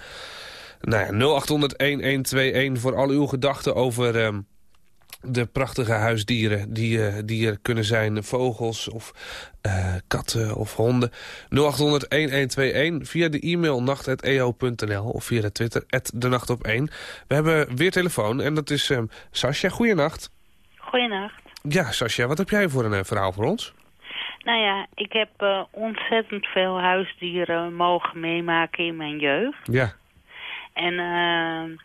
Nou ja, 0800-1121 voor al uw gedachten over... ehm, de prachtige huisdieren die, eh, die er kunnen zijn. Vogels of eh, katten of honden. 0800-1121 via de e-mail nacht.eo.nl of via de Twitter de nacht op 1. We hebben weer telefoon en dat is ehm Sascha. Goeienacht. Goeienacht. Ja, Sascha, wat heb jij voor een eh, verhaal voor ons? Nou ja, ik heb ontzettend veel huisdieren mogen meemaken in mijn jeugd. Ja. en eh,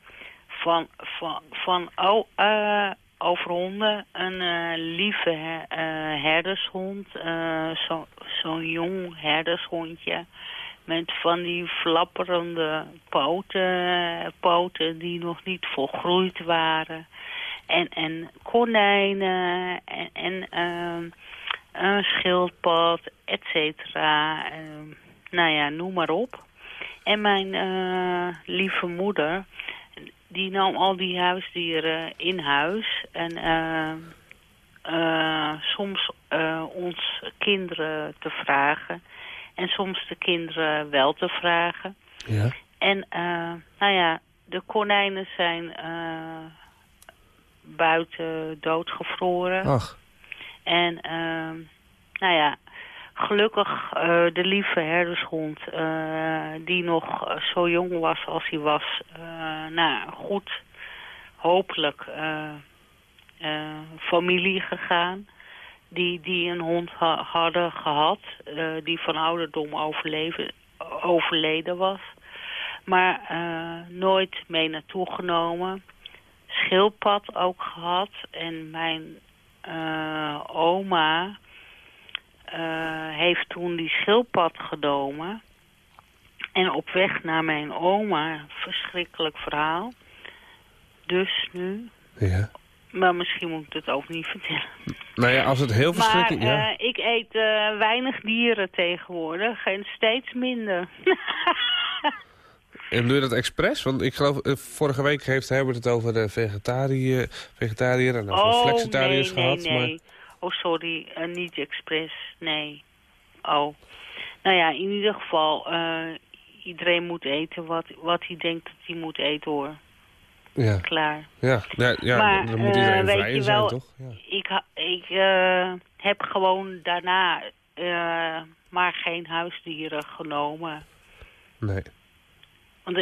van, van, van oh, eh, over honden een eh, lieve eh, herdershond. eh, zo- Zo'n jong herdershondje. Met van die flapperende poten, poten die nog niet volgroeid waren. En, en konijnen en, en ehm, een schildpad, et cetera. Ehm, nou ja, noem maar op. En mijn lieve moeder, die nam al die huisdieren in huis. En eh, soms eh, ons kinderen te vragen. En soms de kinderen wel te vragen. Ja. En eh, nou ja, de konijnen zijn buiten doodgevroren. Ach. En ehm, nou ja, gelukkig eh, de lieve herdershond, eh, die nog eh, zo jong was als hij was, nou goed, hopelijk familie gegaan. Die, die een hond ha- hadden gehad, eh, die van ouderdom overleven, overleden was. Maar nooit mee naartoe genomen. Schildpad ook gehad. En mijn oma heeft toen die schildpad genomen. En op weg naar mijn oma, verschrikkelijk verhaal. Dus nu, Ja. maar misschien moet ik het ook niet vertellen. Nou ja, als het heel Maar verschrikkelijk... ja. eh, ik eet eh, weinig dieren tegenwoordig en steeds minder. *laughs* En doe je dat expres? Want ik geloof, eh, vorige week heeft Herbert het over de vegetariër, vegetariër en over oh, flexitariërs nee, gehad. nee, nee. Oh, sorry, eh, niet expres, nee. Oh. Nou ja, in ieder geval, eh, iedereen moet eten wat, wat hij denkt dat hij moet eten, hoor. Ja, Klaar. ja, ja, ja maar, dan moet eh, iedereen vrij in zijn, wel, toch? Ja. Ik, ik heb gewoon daarna maar geen huisdieren genomen. Nee. Want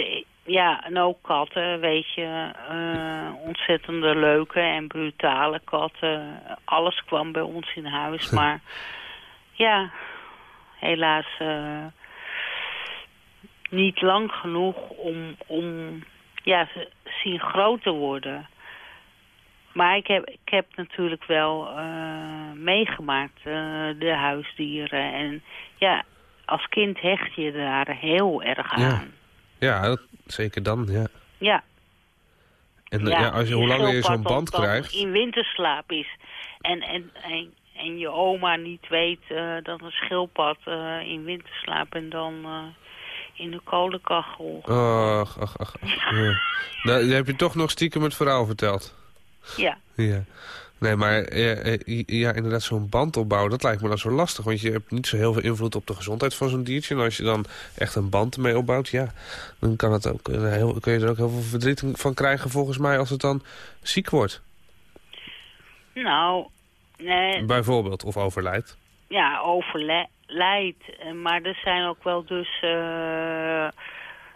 ja, en ook katten, weet je, eh, ontzettende leuke en brutale katten. Alles kwam bij ons in huis, *laughs* maar ja, helaas eh, niet lang genoeg om, om ja, ze zien groot te worden. Maar ik heb, ik heb natuurlijk wel eh, meegemaakt, de huisdieren. En ja, als kind hecht je daar heel erg aan. Ja. Ja, dat- zeker dan, ja. Ja. En ja, als je, hoe langer je zo'n band krijgt... in winterslaap is. En, en, en, en je oma niet weet eh, dat een schildpad eh, in winterslaap en dan eh, in de kolenkachel. Ach, ach, ach. ach. Ja. Nou, dan heb je toch nog stiekem het verhaal verteld. Ja. Ja. Nee, maar eh, eh, ja, inderdaad, zo'n band opbouwen, dat lijkt me dan zo lastig. Want je hebt niet zo heel veel invloed op de gezondheid van zo'n diertje. En als je dan echt een band mee opbouwt, ja, dan kan het ook, eh, heel, kun je er ook heel veel verdriet van krijgen volgens mij als het dan ziek wordt. Nou, nee, Bijvoorbeeld, of overlijdt. ja, overlijdt. Maar er zijn ook wel dus eh,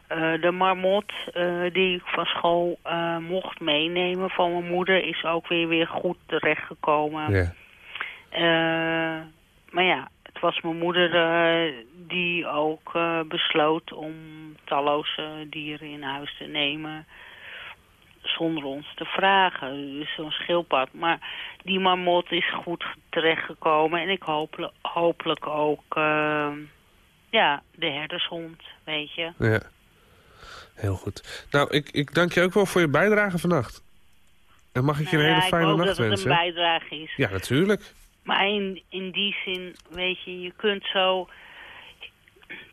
eh, de marmot eh, die ik van school eh, mocht meenemen van mijn moeder is ook weer, weer goed terechtgekomen. Ja. Eh, maar ja, het was mijn moeder die ook besloot om talloze dieren in huis te nemen zonder ons te vragen. Dus zo'n schildpad. Maar die marmot is goed terechtgekomen en ik hoop, hopelijk ook ja, de herdershond, weet je. Ja. Heel goed. Nou, ik, ik dank je ook wel voor je bijdrage vannacht. En mag ik je een Nou hele ja, fijne ik hoop nacht dat het wensen? een bijdrage is. Ja, natuurlijk. Maar in, in die zin, weet je, je kunt zo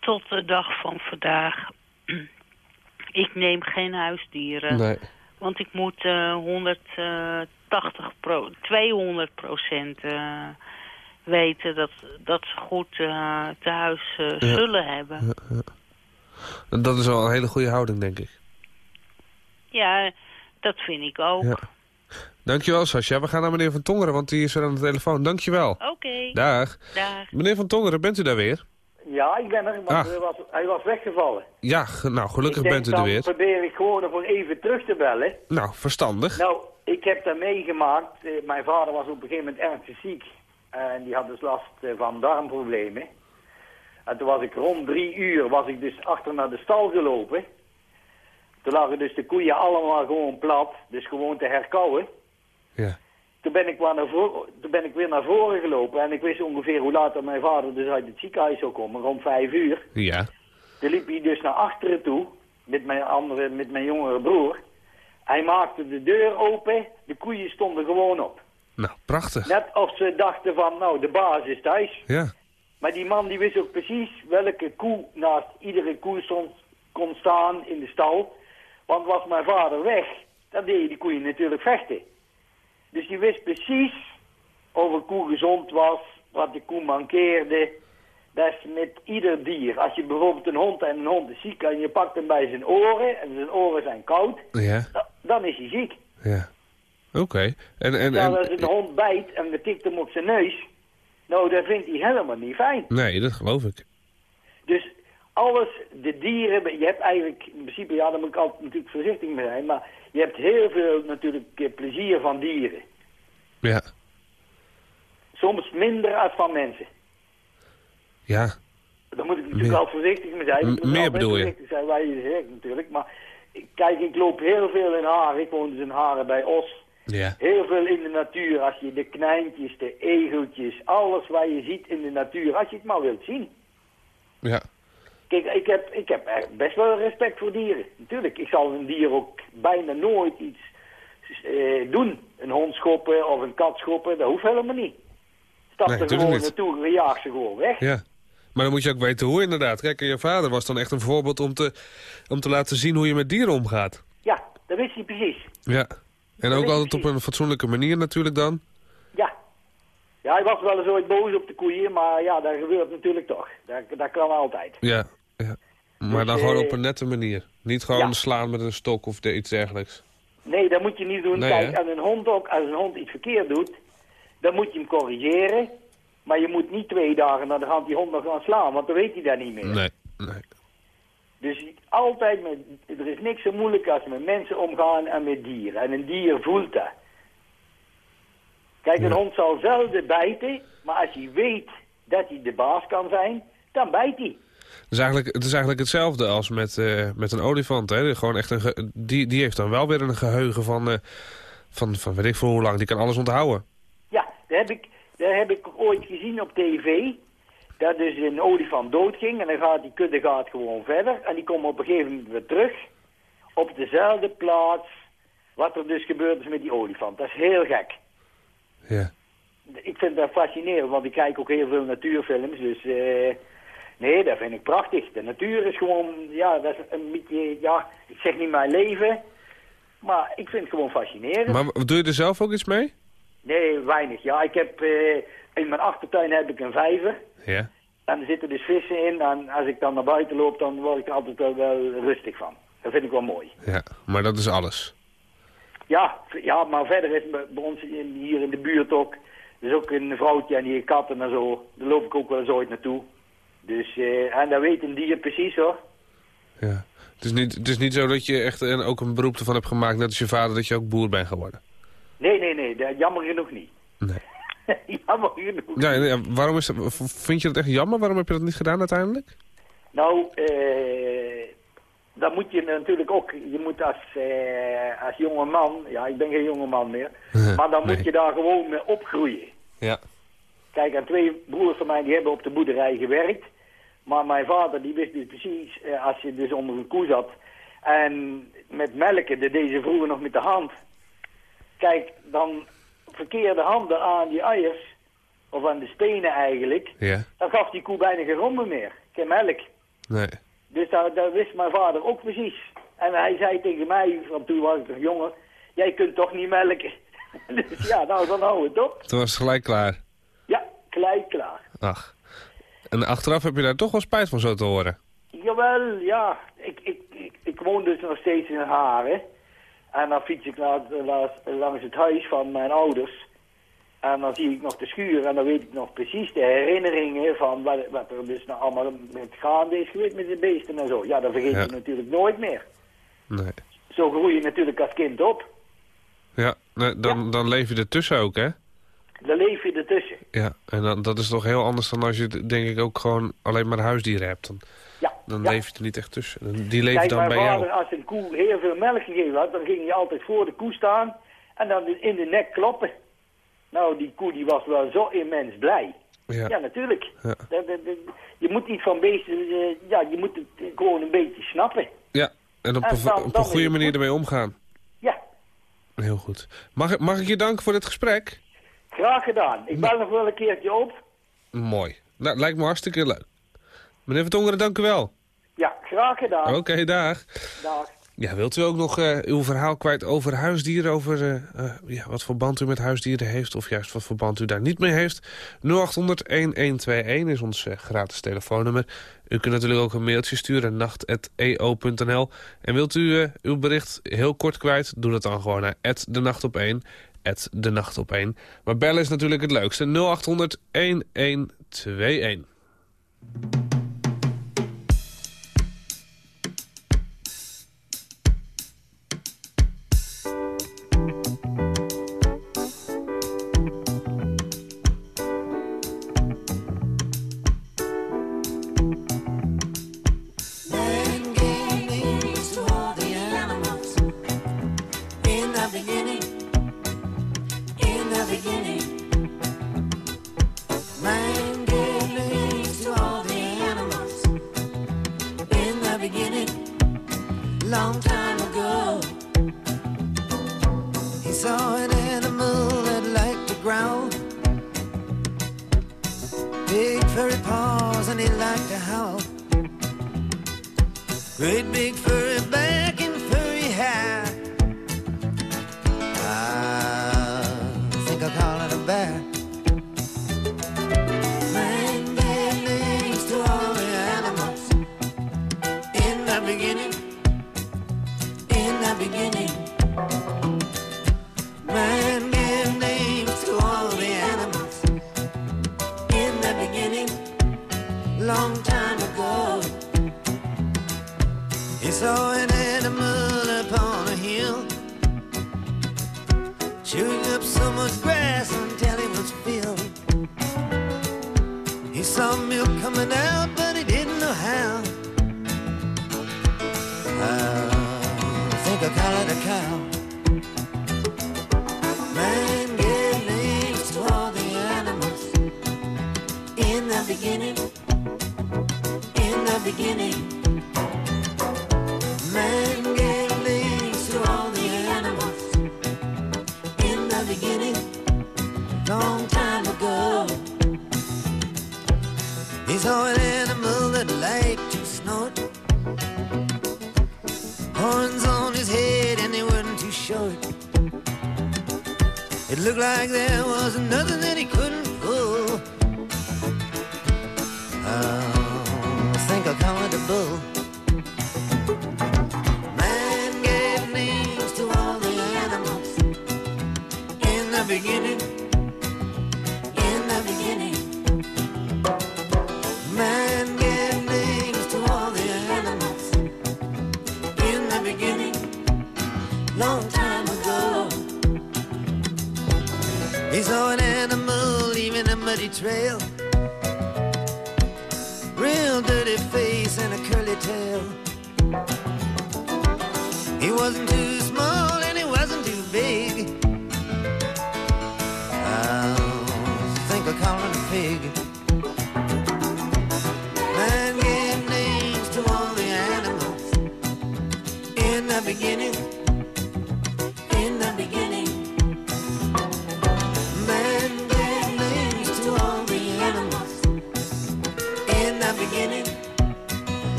tot de dag van vandaag... *clears throat* ik neem geen huisdieren. Nee. Want ik moet eh 180 pro, 200 procent eh, weten dat, dat ze goed eh thuis eh, Ja. zullen hebben. Ja, ja. Dat is wel een hele goede houding, denk ik. Ja, dat vind ik ook. Ja. Dankjewel, Sascha. We gaan naar meneer Van Tongeren, want die is er aan de telefoon. Dankjewel. Oké. Dag. Dag. Meneer Van Tongeren, bent u daar weer? Ja, ik ben er, want Ah. hij, was, hij was weggevallen. Ja, nou, gelukkig bent u er weer. Dan probeer ik gewoon voor even terug te bellen. Nou, verstandig. Nou, ik heb dat meegemaakt. Eh, mijn vader was op een gegeven moment ernstig ziek. En die had dus last eh, van darmproblemen. En toen was ik rond drie uur, was ik dus achter naar de stal gelopen. Toen lagen dus de koeien allemaal gewoon plat, dus gewoon te herkauwen. Ja. Toen ben, ik weer naar voren, toen ben ik weer naar voren gelopen en ik wist ongeveer hoe laat mijn vader dus uit het ziekenhuis zou komen, rond vijf uur. Ja. Toen liep hij dus naar achteren toe, met mijn, andere, met mijn jongere broer. Hij maakte de deur open, de koeien stonden gewoon op. Nou, prachtig. Net of ze dachten van, nou, de baas is thuis. Ja. Maar die man die wist ook precies welke koe naast iedere koe stond, kon staan in de stal. Want was mijn vader weg, dan deden die koeien natuurlijk vechten. Dus die wist precies of een koe gezond was, wat de koe mankeerde. Dat is met ieder dier. Als je bijvoorbeeld een hond en een hond is ziek en je pakt hem bij zijn oren en zijn oren zijn koud, Ja. da- dan is hij ziek. Ja. Oké. En, en, als en, een hond bijt en we tikt hem op zijn neus, nou dat vindt hij helemaal niet fijn. nee, dat geloof ik. Dus alles, de dieren, je hebt eigenlijk in principe, ja daar moet ik altijd natuurlijk voorzichtig mee zijn, maar je hebt heel veel natuurlijk eh, plezier van dieren. Ja. Soms minder als van mensen. Ja. Daar moet ik natuurlijk altijd voorzichtig mee zijn. Ik moet meer bedoel je? voorzichtig zijn waar je zegt natuurlijk. Maar kijk, ik loop heel veel in Haren. Ik woon dus in Haren bij Os. Ja. Heel veel in de natuur. Als je de knijntjes, de egeltjes, alles wat je ziet in de natuur. Als je het maar wilt zien. Ja. Kijk, ik heb, ik heb best wel respect voor dieren. Natuurlijk, ik zal een dier ook bijna nooit iets eh, doen. Een hond schoppen of een kat schoppen, dat hoeft helemaal niet. Stap Nee, er gewoon niet. naartoe en jaag ze gewoon weg. Ja. Maar dan moet je ook weten hoe inderdaad. Kijk, je vader was dan echt een voorbeeld om te, om te laten zien hoe je met dieren omgaat. Ja, dat wist hij precies. Ja. En ook altijd op een fatsoenlijke manier natuurlijk dan. Ja. Ja, hij was wel eens ooit boos op de koeien, maar ja, dat gebeurt natuurlijk toch. Dat, dat kan altijd. Ja. ja. Maar Dus, dan gewoon eh, op een nette manier. Niet gewoon ja. slaan met een stok of de- iets dergelijks. Nee, dat moet je niet doen. Nee, Kijk, hè? als een hond ook, als een hond iets verkeerd doet, dan moet je hem corrigeren. Maar je moet niet twee dagen naar de hand die hond nog gaan slaan, want dan weet hij dat niet meer. Nee. nee. Dus altijd, met, er is niks zo moeilijk als met mensen omgaan en met dieren. En een dier voelt dat. Kijk, een Ja. hond zal zelden bijten, maar als hij weet dat hij de baas kan zijn, dan bijt hij. Het is eigenlijk, het is eigenlijk hetzelfde als met, eh, met een olifant. Hè? Gewoon echt een die, die heeft dan wel weer een geheugen van, eh, van, van weet ik veel hoe lang. Die kan alles onthouden. Ja, dat heb ik, dat heb ik ooit gezien op tv. Dat dus een olifant doodging en dan gaat die kudde gaat gewoon verder. En die komt op een gegeven moment weer terug op dezelfde plaats wat er dus gebeurd is met die olifant. Dat is heel gek. Ja. Ik vind dat fascinerend, want ik kijk ook heel veel natuurfilms. Dus eh, nee, dat vind ik prachtig. De natuur is gewoon, ja, dat is een beetje, ja, ik zeg niet mijn leven. Maar ik vind het gewoon fascinerend. Maar doe je er zelf ook iets mee? Nee, weinig. Ja, ik heb, eh, in mijn achtertuin heb ik een vijver. Ja. En er zitten dus vissen in. En als ik dan naar buiten loop, dan word ik er altijd wel, rustig van. Dat vind ik wel mooi. ja. Maar dat is alles. Ja, ja maar verder is bij ons in, hier in de buurt ook... Er is ook een vrouwtje en die heeft katten en zo. Daar loop ik ook wel eens ooit naartoe. Dus, eh, en dat weet een dier precies hoor. Ja. Het is niet, het is niet zo dat je echt een, ook een beroep ervan hebt gemaakt, net als je vader, dat je ook boer bent geworden. Nee, nee, nee. Dat, jammer genoeg niet. Nee. *laughs* jammer genoeg. Ja, ja, waarom is dat, vind je dat echt jammer? Waarom heb je dat niet gedaan uiteindelijk? Nou, eh, dan moet je natuurlijk ook, je moet als, eh, als jonge man, ja ik ben geen jonge man meer, *laughs* maar dan moet je daar gewoon mee opgroeien. Ja. Kijk, en twee broers van mij die hebben op de boerderij gewerkt, maar mijn vader die wist dus precies, eh, als je dus onder een koe zat en met melken, dat deed ze vroeger nog met de hand. Kijk, dan verkeerde handen aan die eiers, of aan de stenen eigenlijk, Ja. dan gaf die koe bijna geen rommel meer, geen melk. Nee. Dus dat, dat wist mijn vader ook precies. En hij zei tegen mij, want toen was ik nog jonger, jij kunt toch niet melken. *laughs* dus ja, nou dan hou het op. Toen was het gelijk klaar. Ja, gelijk klaar. Ach. En achteraf heb je daar toch wel spijt van zo te horen. Jawel, ja. Ik, ik, ik, ik woon dus nog steeds in Haren. En dan fiets ik la- la- langs het huis van mijn ouders. En dan zie ik nog de schuur en dan weet ik nog precies de herinneringen van wat, wat er dus nou allemaal met gaande is geweest met de beesten en zo. Ja, dat vergeet Ja. je natuurlijk nooit meer. Nee. Zo groei je natuurlijk als kind op. Ja, nee, dan, dan leef je ertussen ook, hè? Dan leef je ertussen. Ja, en dan, dat is toch heel anders dan als je, denk ik, ook gewoon alleen maar huisdieren hebt. Dan. Dan Ja. leef je er niet echt tussen. En Die Kijk, dan bij vader, jou. als een koe heel veel melk gegeven had, dan ging hij altijd voor de koe staan en dan in de nek kloppen. Nou, die koe die was wel zo immens blij. Ja. Ja, natuurlijk. Ja. Je moet iets van beesten, eh, ja, je moet het gewoon een beetje snappen. Ja, en op, En dan- op dan een goede manier ermee omgaan. Ja. Heel goed. Mag, ik- mag ik je danken voor dit gesprek? Graag gedaan. Ik bel nog wel een keertje op. Mooi. Nou, lijkt me hartstikke leuk. Meneer Van Tongeren, dank u wel. Oké, dag. Ja, wilt u ook nog eh, uw verhaal kwijt over huisdieren? Over uh, ja, wat verband u met huisdieren heeft of juist wat verband u daar niet mee heeft? 0800-1121 is ons gratis telefoonnummer. U kunt natuurlijk ook een mailtje sturen, nacht.eo.nl. En wilt u uw bericht heel kort kwijt, doe dat dan gewoon naar de nacht op 1. De nacht op 1. Maar bellen is natuurlijk het leukste. 0800 1121.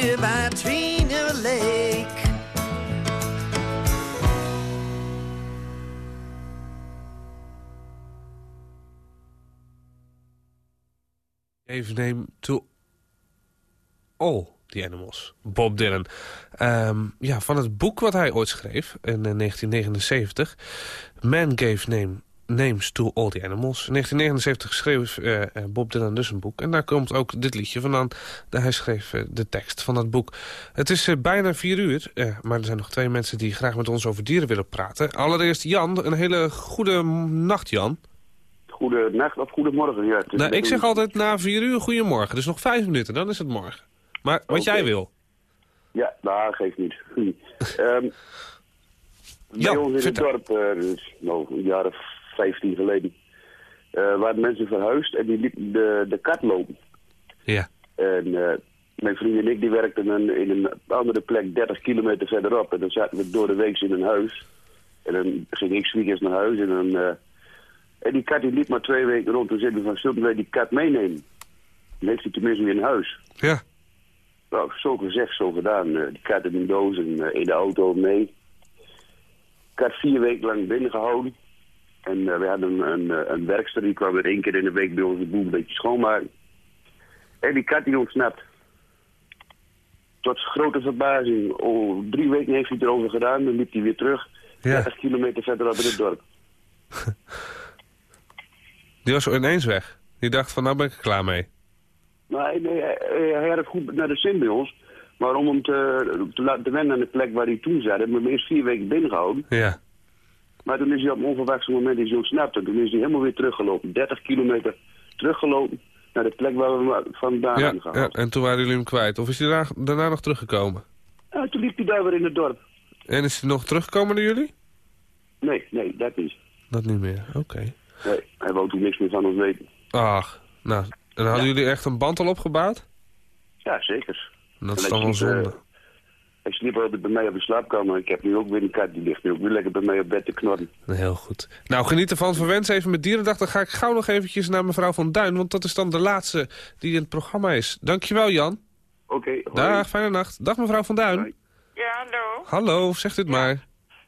A lake. Gave name to all the animals. Bob Dylan. Ehm, ja, van het boek wat hij ooit schreef in eh, 1979. Man gave name, names to all the animals. In 1979 schreef eh, eh, Bob Dylan dus een boek. En daar komt ook dit liedje vandaan. Hij schreef eh, de tekst van dat boek. Het is bijna vier uur. maar er zijn nog twee mensen die graag met ons over dieren willen praten. Allereerst Jan. Een hele goede nacht, Jan. Goedenacht of goedemorgen, ja. Nou, ik zeg altijd na vier uur goedemorgen. Dus nog vijf minuten, dan is het morgen. Maar wat jij wil. Ja, nou, geeft niet. *laughs* Ehm bij ons in het dorp, dus, nou, een jaar of 15 geleden, eh, waren mensen verhuisd en die liep de, de kat lopen. Ja. En eh, mijn vriend en ik die werkten in, in een andere plek 30 kilometer verderop. En dan zaten we door de week in een huis. En dan ging ik weekends naar huis en dan... eh, en die kat die liep maar twee weken rond. Toen zeiden we van, zullen wij die kat meenemen? Dan heeft hij tenminste weer een huis. Ja. Nou, zo gezegd, zo gedaan. Die kat in een doos en in de auto mee. Kat vier weken lang binnengehouden. En eh, we hadden een, een, eh, een werkster, die kwam weer één keer in de week bij ons de boel een beetje schoonmaken. En die kat die ontsnapt. Tot grote verbazing. Oh, drie weken heeft hij het erover gedaan, dan liep hij weer terug. 30 kilometer verderop in het dorp. *laughs* Die was ineens weg. Die dacht van, nou ben ik er klaar mee. Nee, nee hij, hij had het goed naar de zin bij ons. Maar om hem te, te laten wennen aan de plek waar hij toen zat, hebben we hem eerst vier weken binnengehouden. Ja. Maar toen is hij op een onverwachte moment is ontsnapt. En toen is hij helemaal weer teruggelopen. 30 kilometer teruggelopen naar de plek waar we vandaan Ja, gehaald. ja, en toen waren jullie hem kwijt. Of is hij daar, daarna nog teruggekomen? Ja, toen liep hij daar weer in het dorp. En is hij nog teruggekomen naar jullie? Nee, nee, dat niet. Dat niet meer, oké. Nee, hij wou toen niks meer van ons weten. Ach, nou, en hadden jullie echt een band al opgebouwd? Ja, zeker. Dat En is dan wel sliep, eh, zonde. Hij sliep altijd bij mij op de slaapkamer. Ik heb nu ook weer een kat, die ligt nu ook weer lekker bij mij op bed te knorren. Heel goed. Nou, geniet ervan. Verwens even met Dierendag. Dan ga ik gauw nog eventjes naar mevrouw Van Duin. Want dat is dan de laatste die in het programma is. Dankjewel, Jan. Oké. Dag, fijne nacht. Dag, mevrouw Van Duin. Ja, hallo. Hallo, zegt dit maar.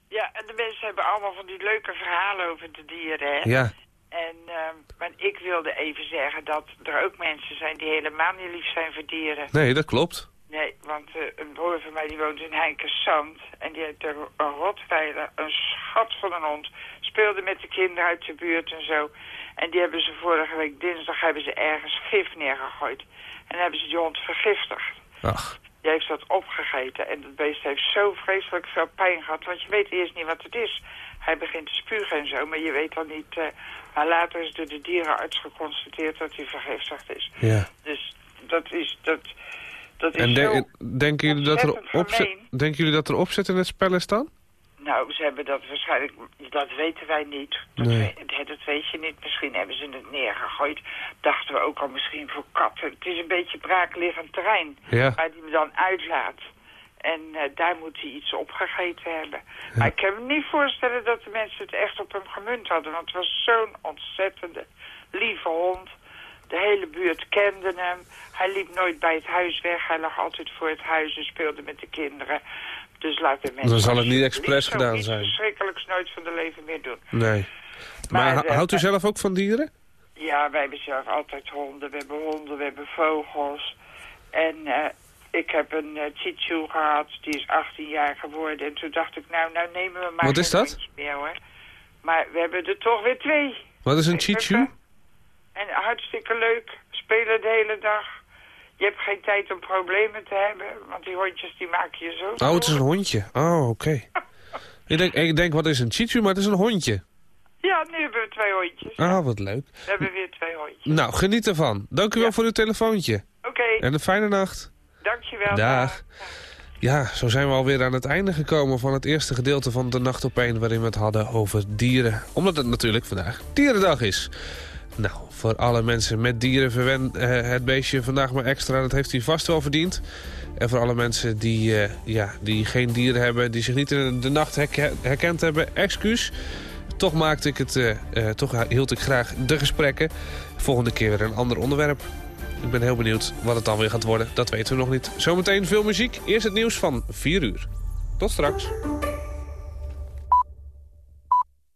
Ja, en de mensen hebben allemaal van die leuke verhalen over de dieren, hè? Ja. En, ehm, maar ik wilde even zeggen dat er ook mensen zijn die helemaal niet lief zijn voor dieren. Nee, dat klopt. Nee, want eh, een broer van mij die woont in Heinkensand. En die heeft een, rotweiler, een schat van een hond. Speelde met de kinderen uit de buurt en zo. En die hebben ze vorige week dinsdag hebben ze ergens gif neergegooid. En hebben ze die hond vergiftigd. Ach. Die heeft dat opgegeten. En dat beest heeft zo vreselijk veel pijn gehad. Want je weet eerst niet wat het is. Hij begint te spugen en zo, maar je weet dan niet... eh, maar later is door de dierenarts geconstateerd dat hij vergiftigd is. Ja. Dus dat is... Dat, dat is En de- denken, jullie dat er opzet, denken jullie dat er opzet in het spel is dan? Nou, ze hebben dat waarschijnlijk... Dat weten wij niet. Dat, Nee. weet, dat weet je niet. Misschien hebben ze het neergegooid. Dachten we ook al misschien voor katten. Het is een beetje braakliggend terrein. Ja. Waar die me dan uitlaat. En eh, daar moet hij iets opgegeten hebben. Maar ik kan me niet voorstellen dat de mensen het echt op hem gemunt hadden. Want het was zo'n ontzettende lieve hond. De hele buurt kende hem. Hij liep nooit bij het huis weg. Hij lag altijd voor het huis en speelde met de kinderen. Dus laat de mensen... Dan zal het niet expres gedaan zijn. verschrikkelijks nooit van de leven meer doen. Nee. Maar, eh, houdt u eh, zelf ook van dieren? Ja, wij hebben zelf altijd honden. We hebben honden, we hebben vogels. En eh, ik heb een uh, Tzu gehad, die is 18 jaar geworden. En toen dacht ik, nou, nou nemen we maar Wat is dat? meer hoor. Maar we hebben er toch weer twee. Wat is een Tzu? En hartstikke leuk. Spelen de hele dag. Je hebt geen tijd om problemen te hebben, want die hondjes die maken je zo. Oh, het is een hondje. Oh, oké. *laughs* ik, denk, ik denk, wat is een Tzu, maar het is een hondje. Ja, nu hebben we twee hondjes. Ah, wat leuk. We hebben weer twee hondjes. Nou, geniet ervan. Dank u wel voor uw telefoontje. Oké, En een fijne nacht. dankjewel. Dag. Ja, zo zijn we alweer aan het einde gekomen van het eerste gedeelte van de Nacht op één... waarin we het hadden over dieren. Omdat het natuurlijk vandaag Dierendag is. Nou, voor alle mensen met dieren verwen eh, het beestje vandaag maar extra. Dat heeft hij vast wel verdiend. En voor alle mensen die, eh, ja, die geen dieren hebben... die zich niet in de nacht herke- herkend hebben, excuus. Toch maakte ik het, eh, toch hield ik graag de gesprekken. Volgende keer weer een ander onderwerp. Ik ben heel benieuwd wat het dan weer gaat worden. Dat weten we nog niet. Zometeen veel muziek. Eerst het nieuws van 4 uur. Tot straks.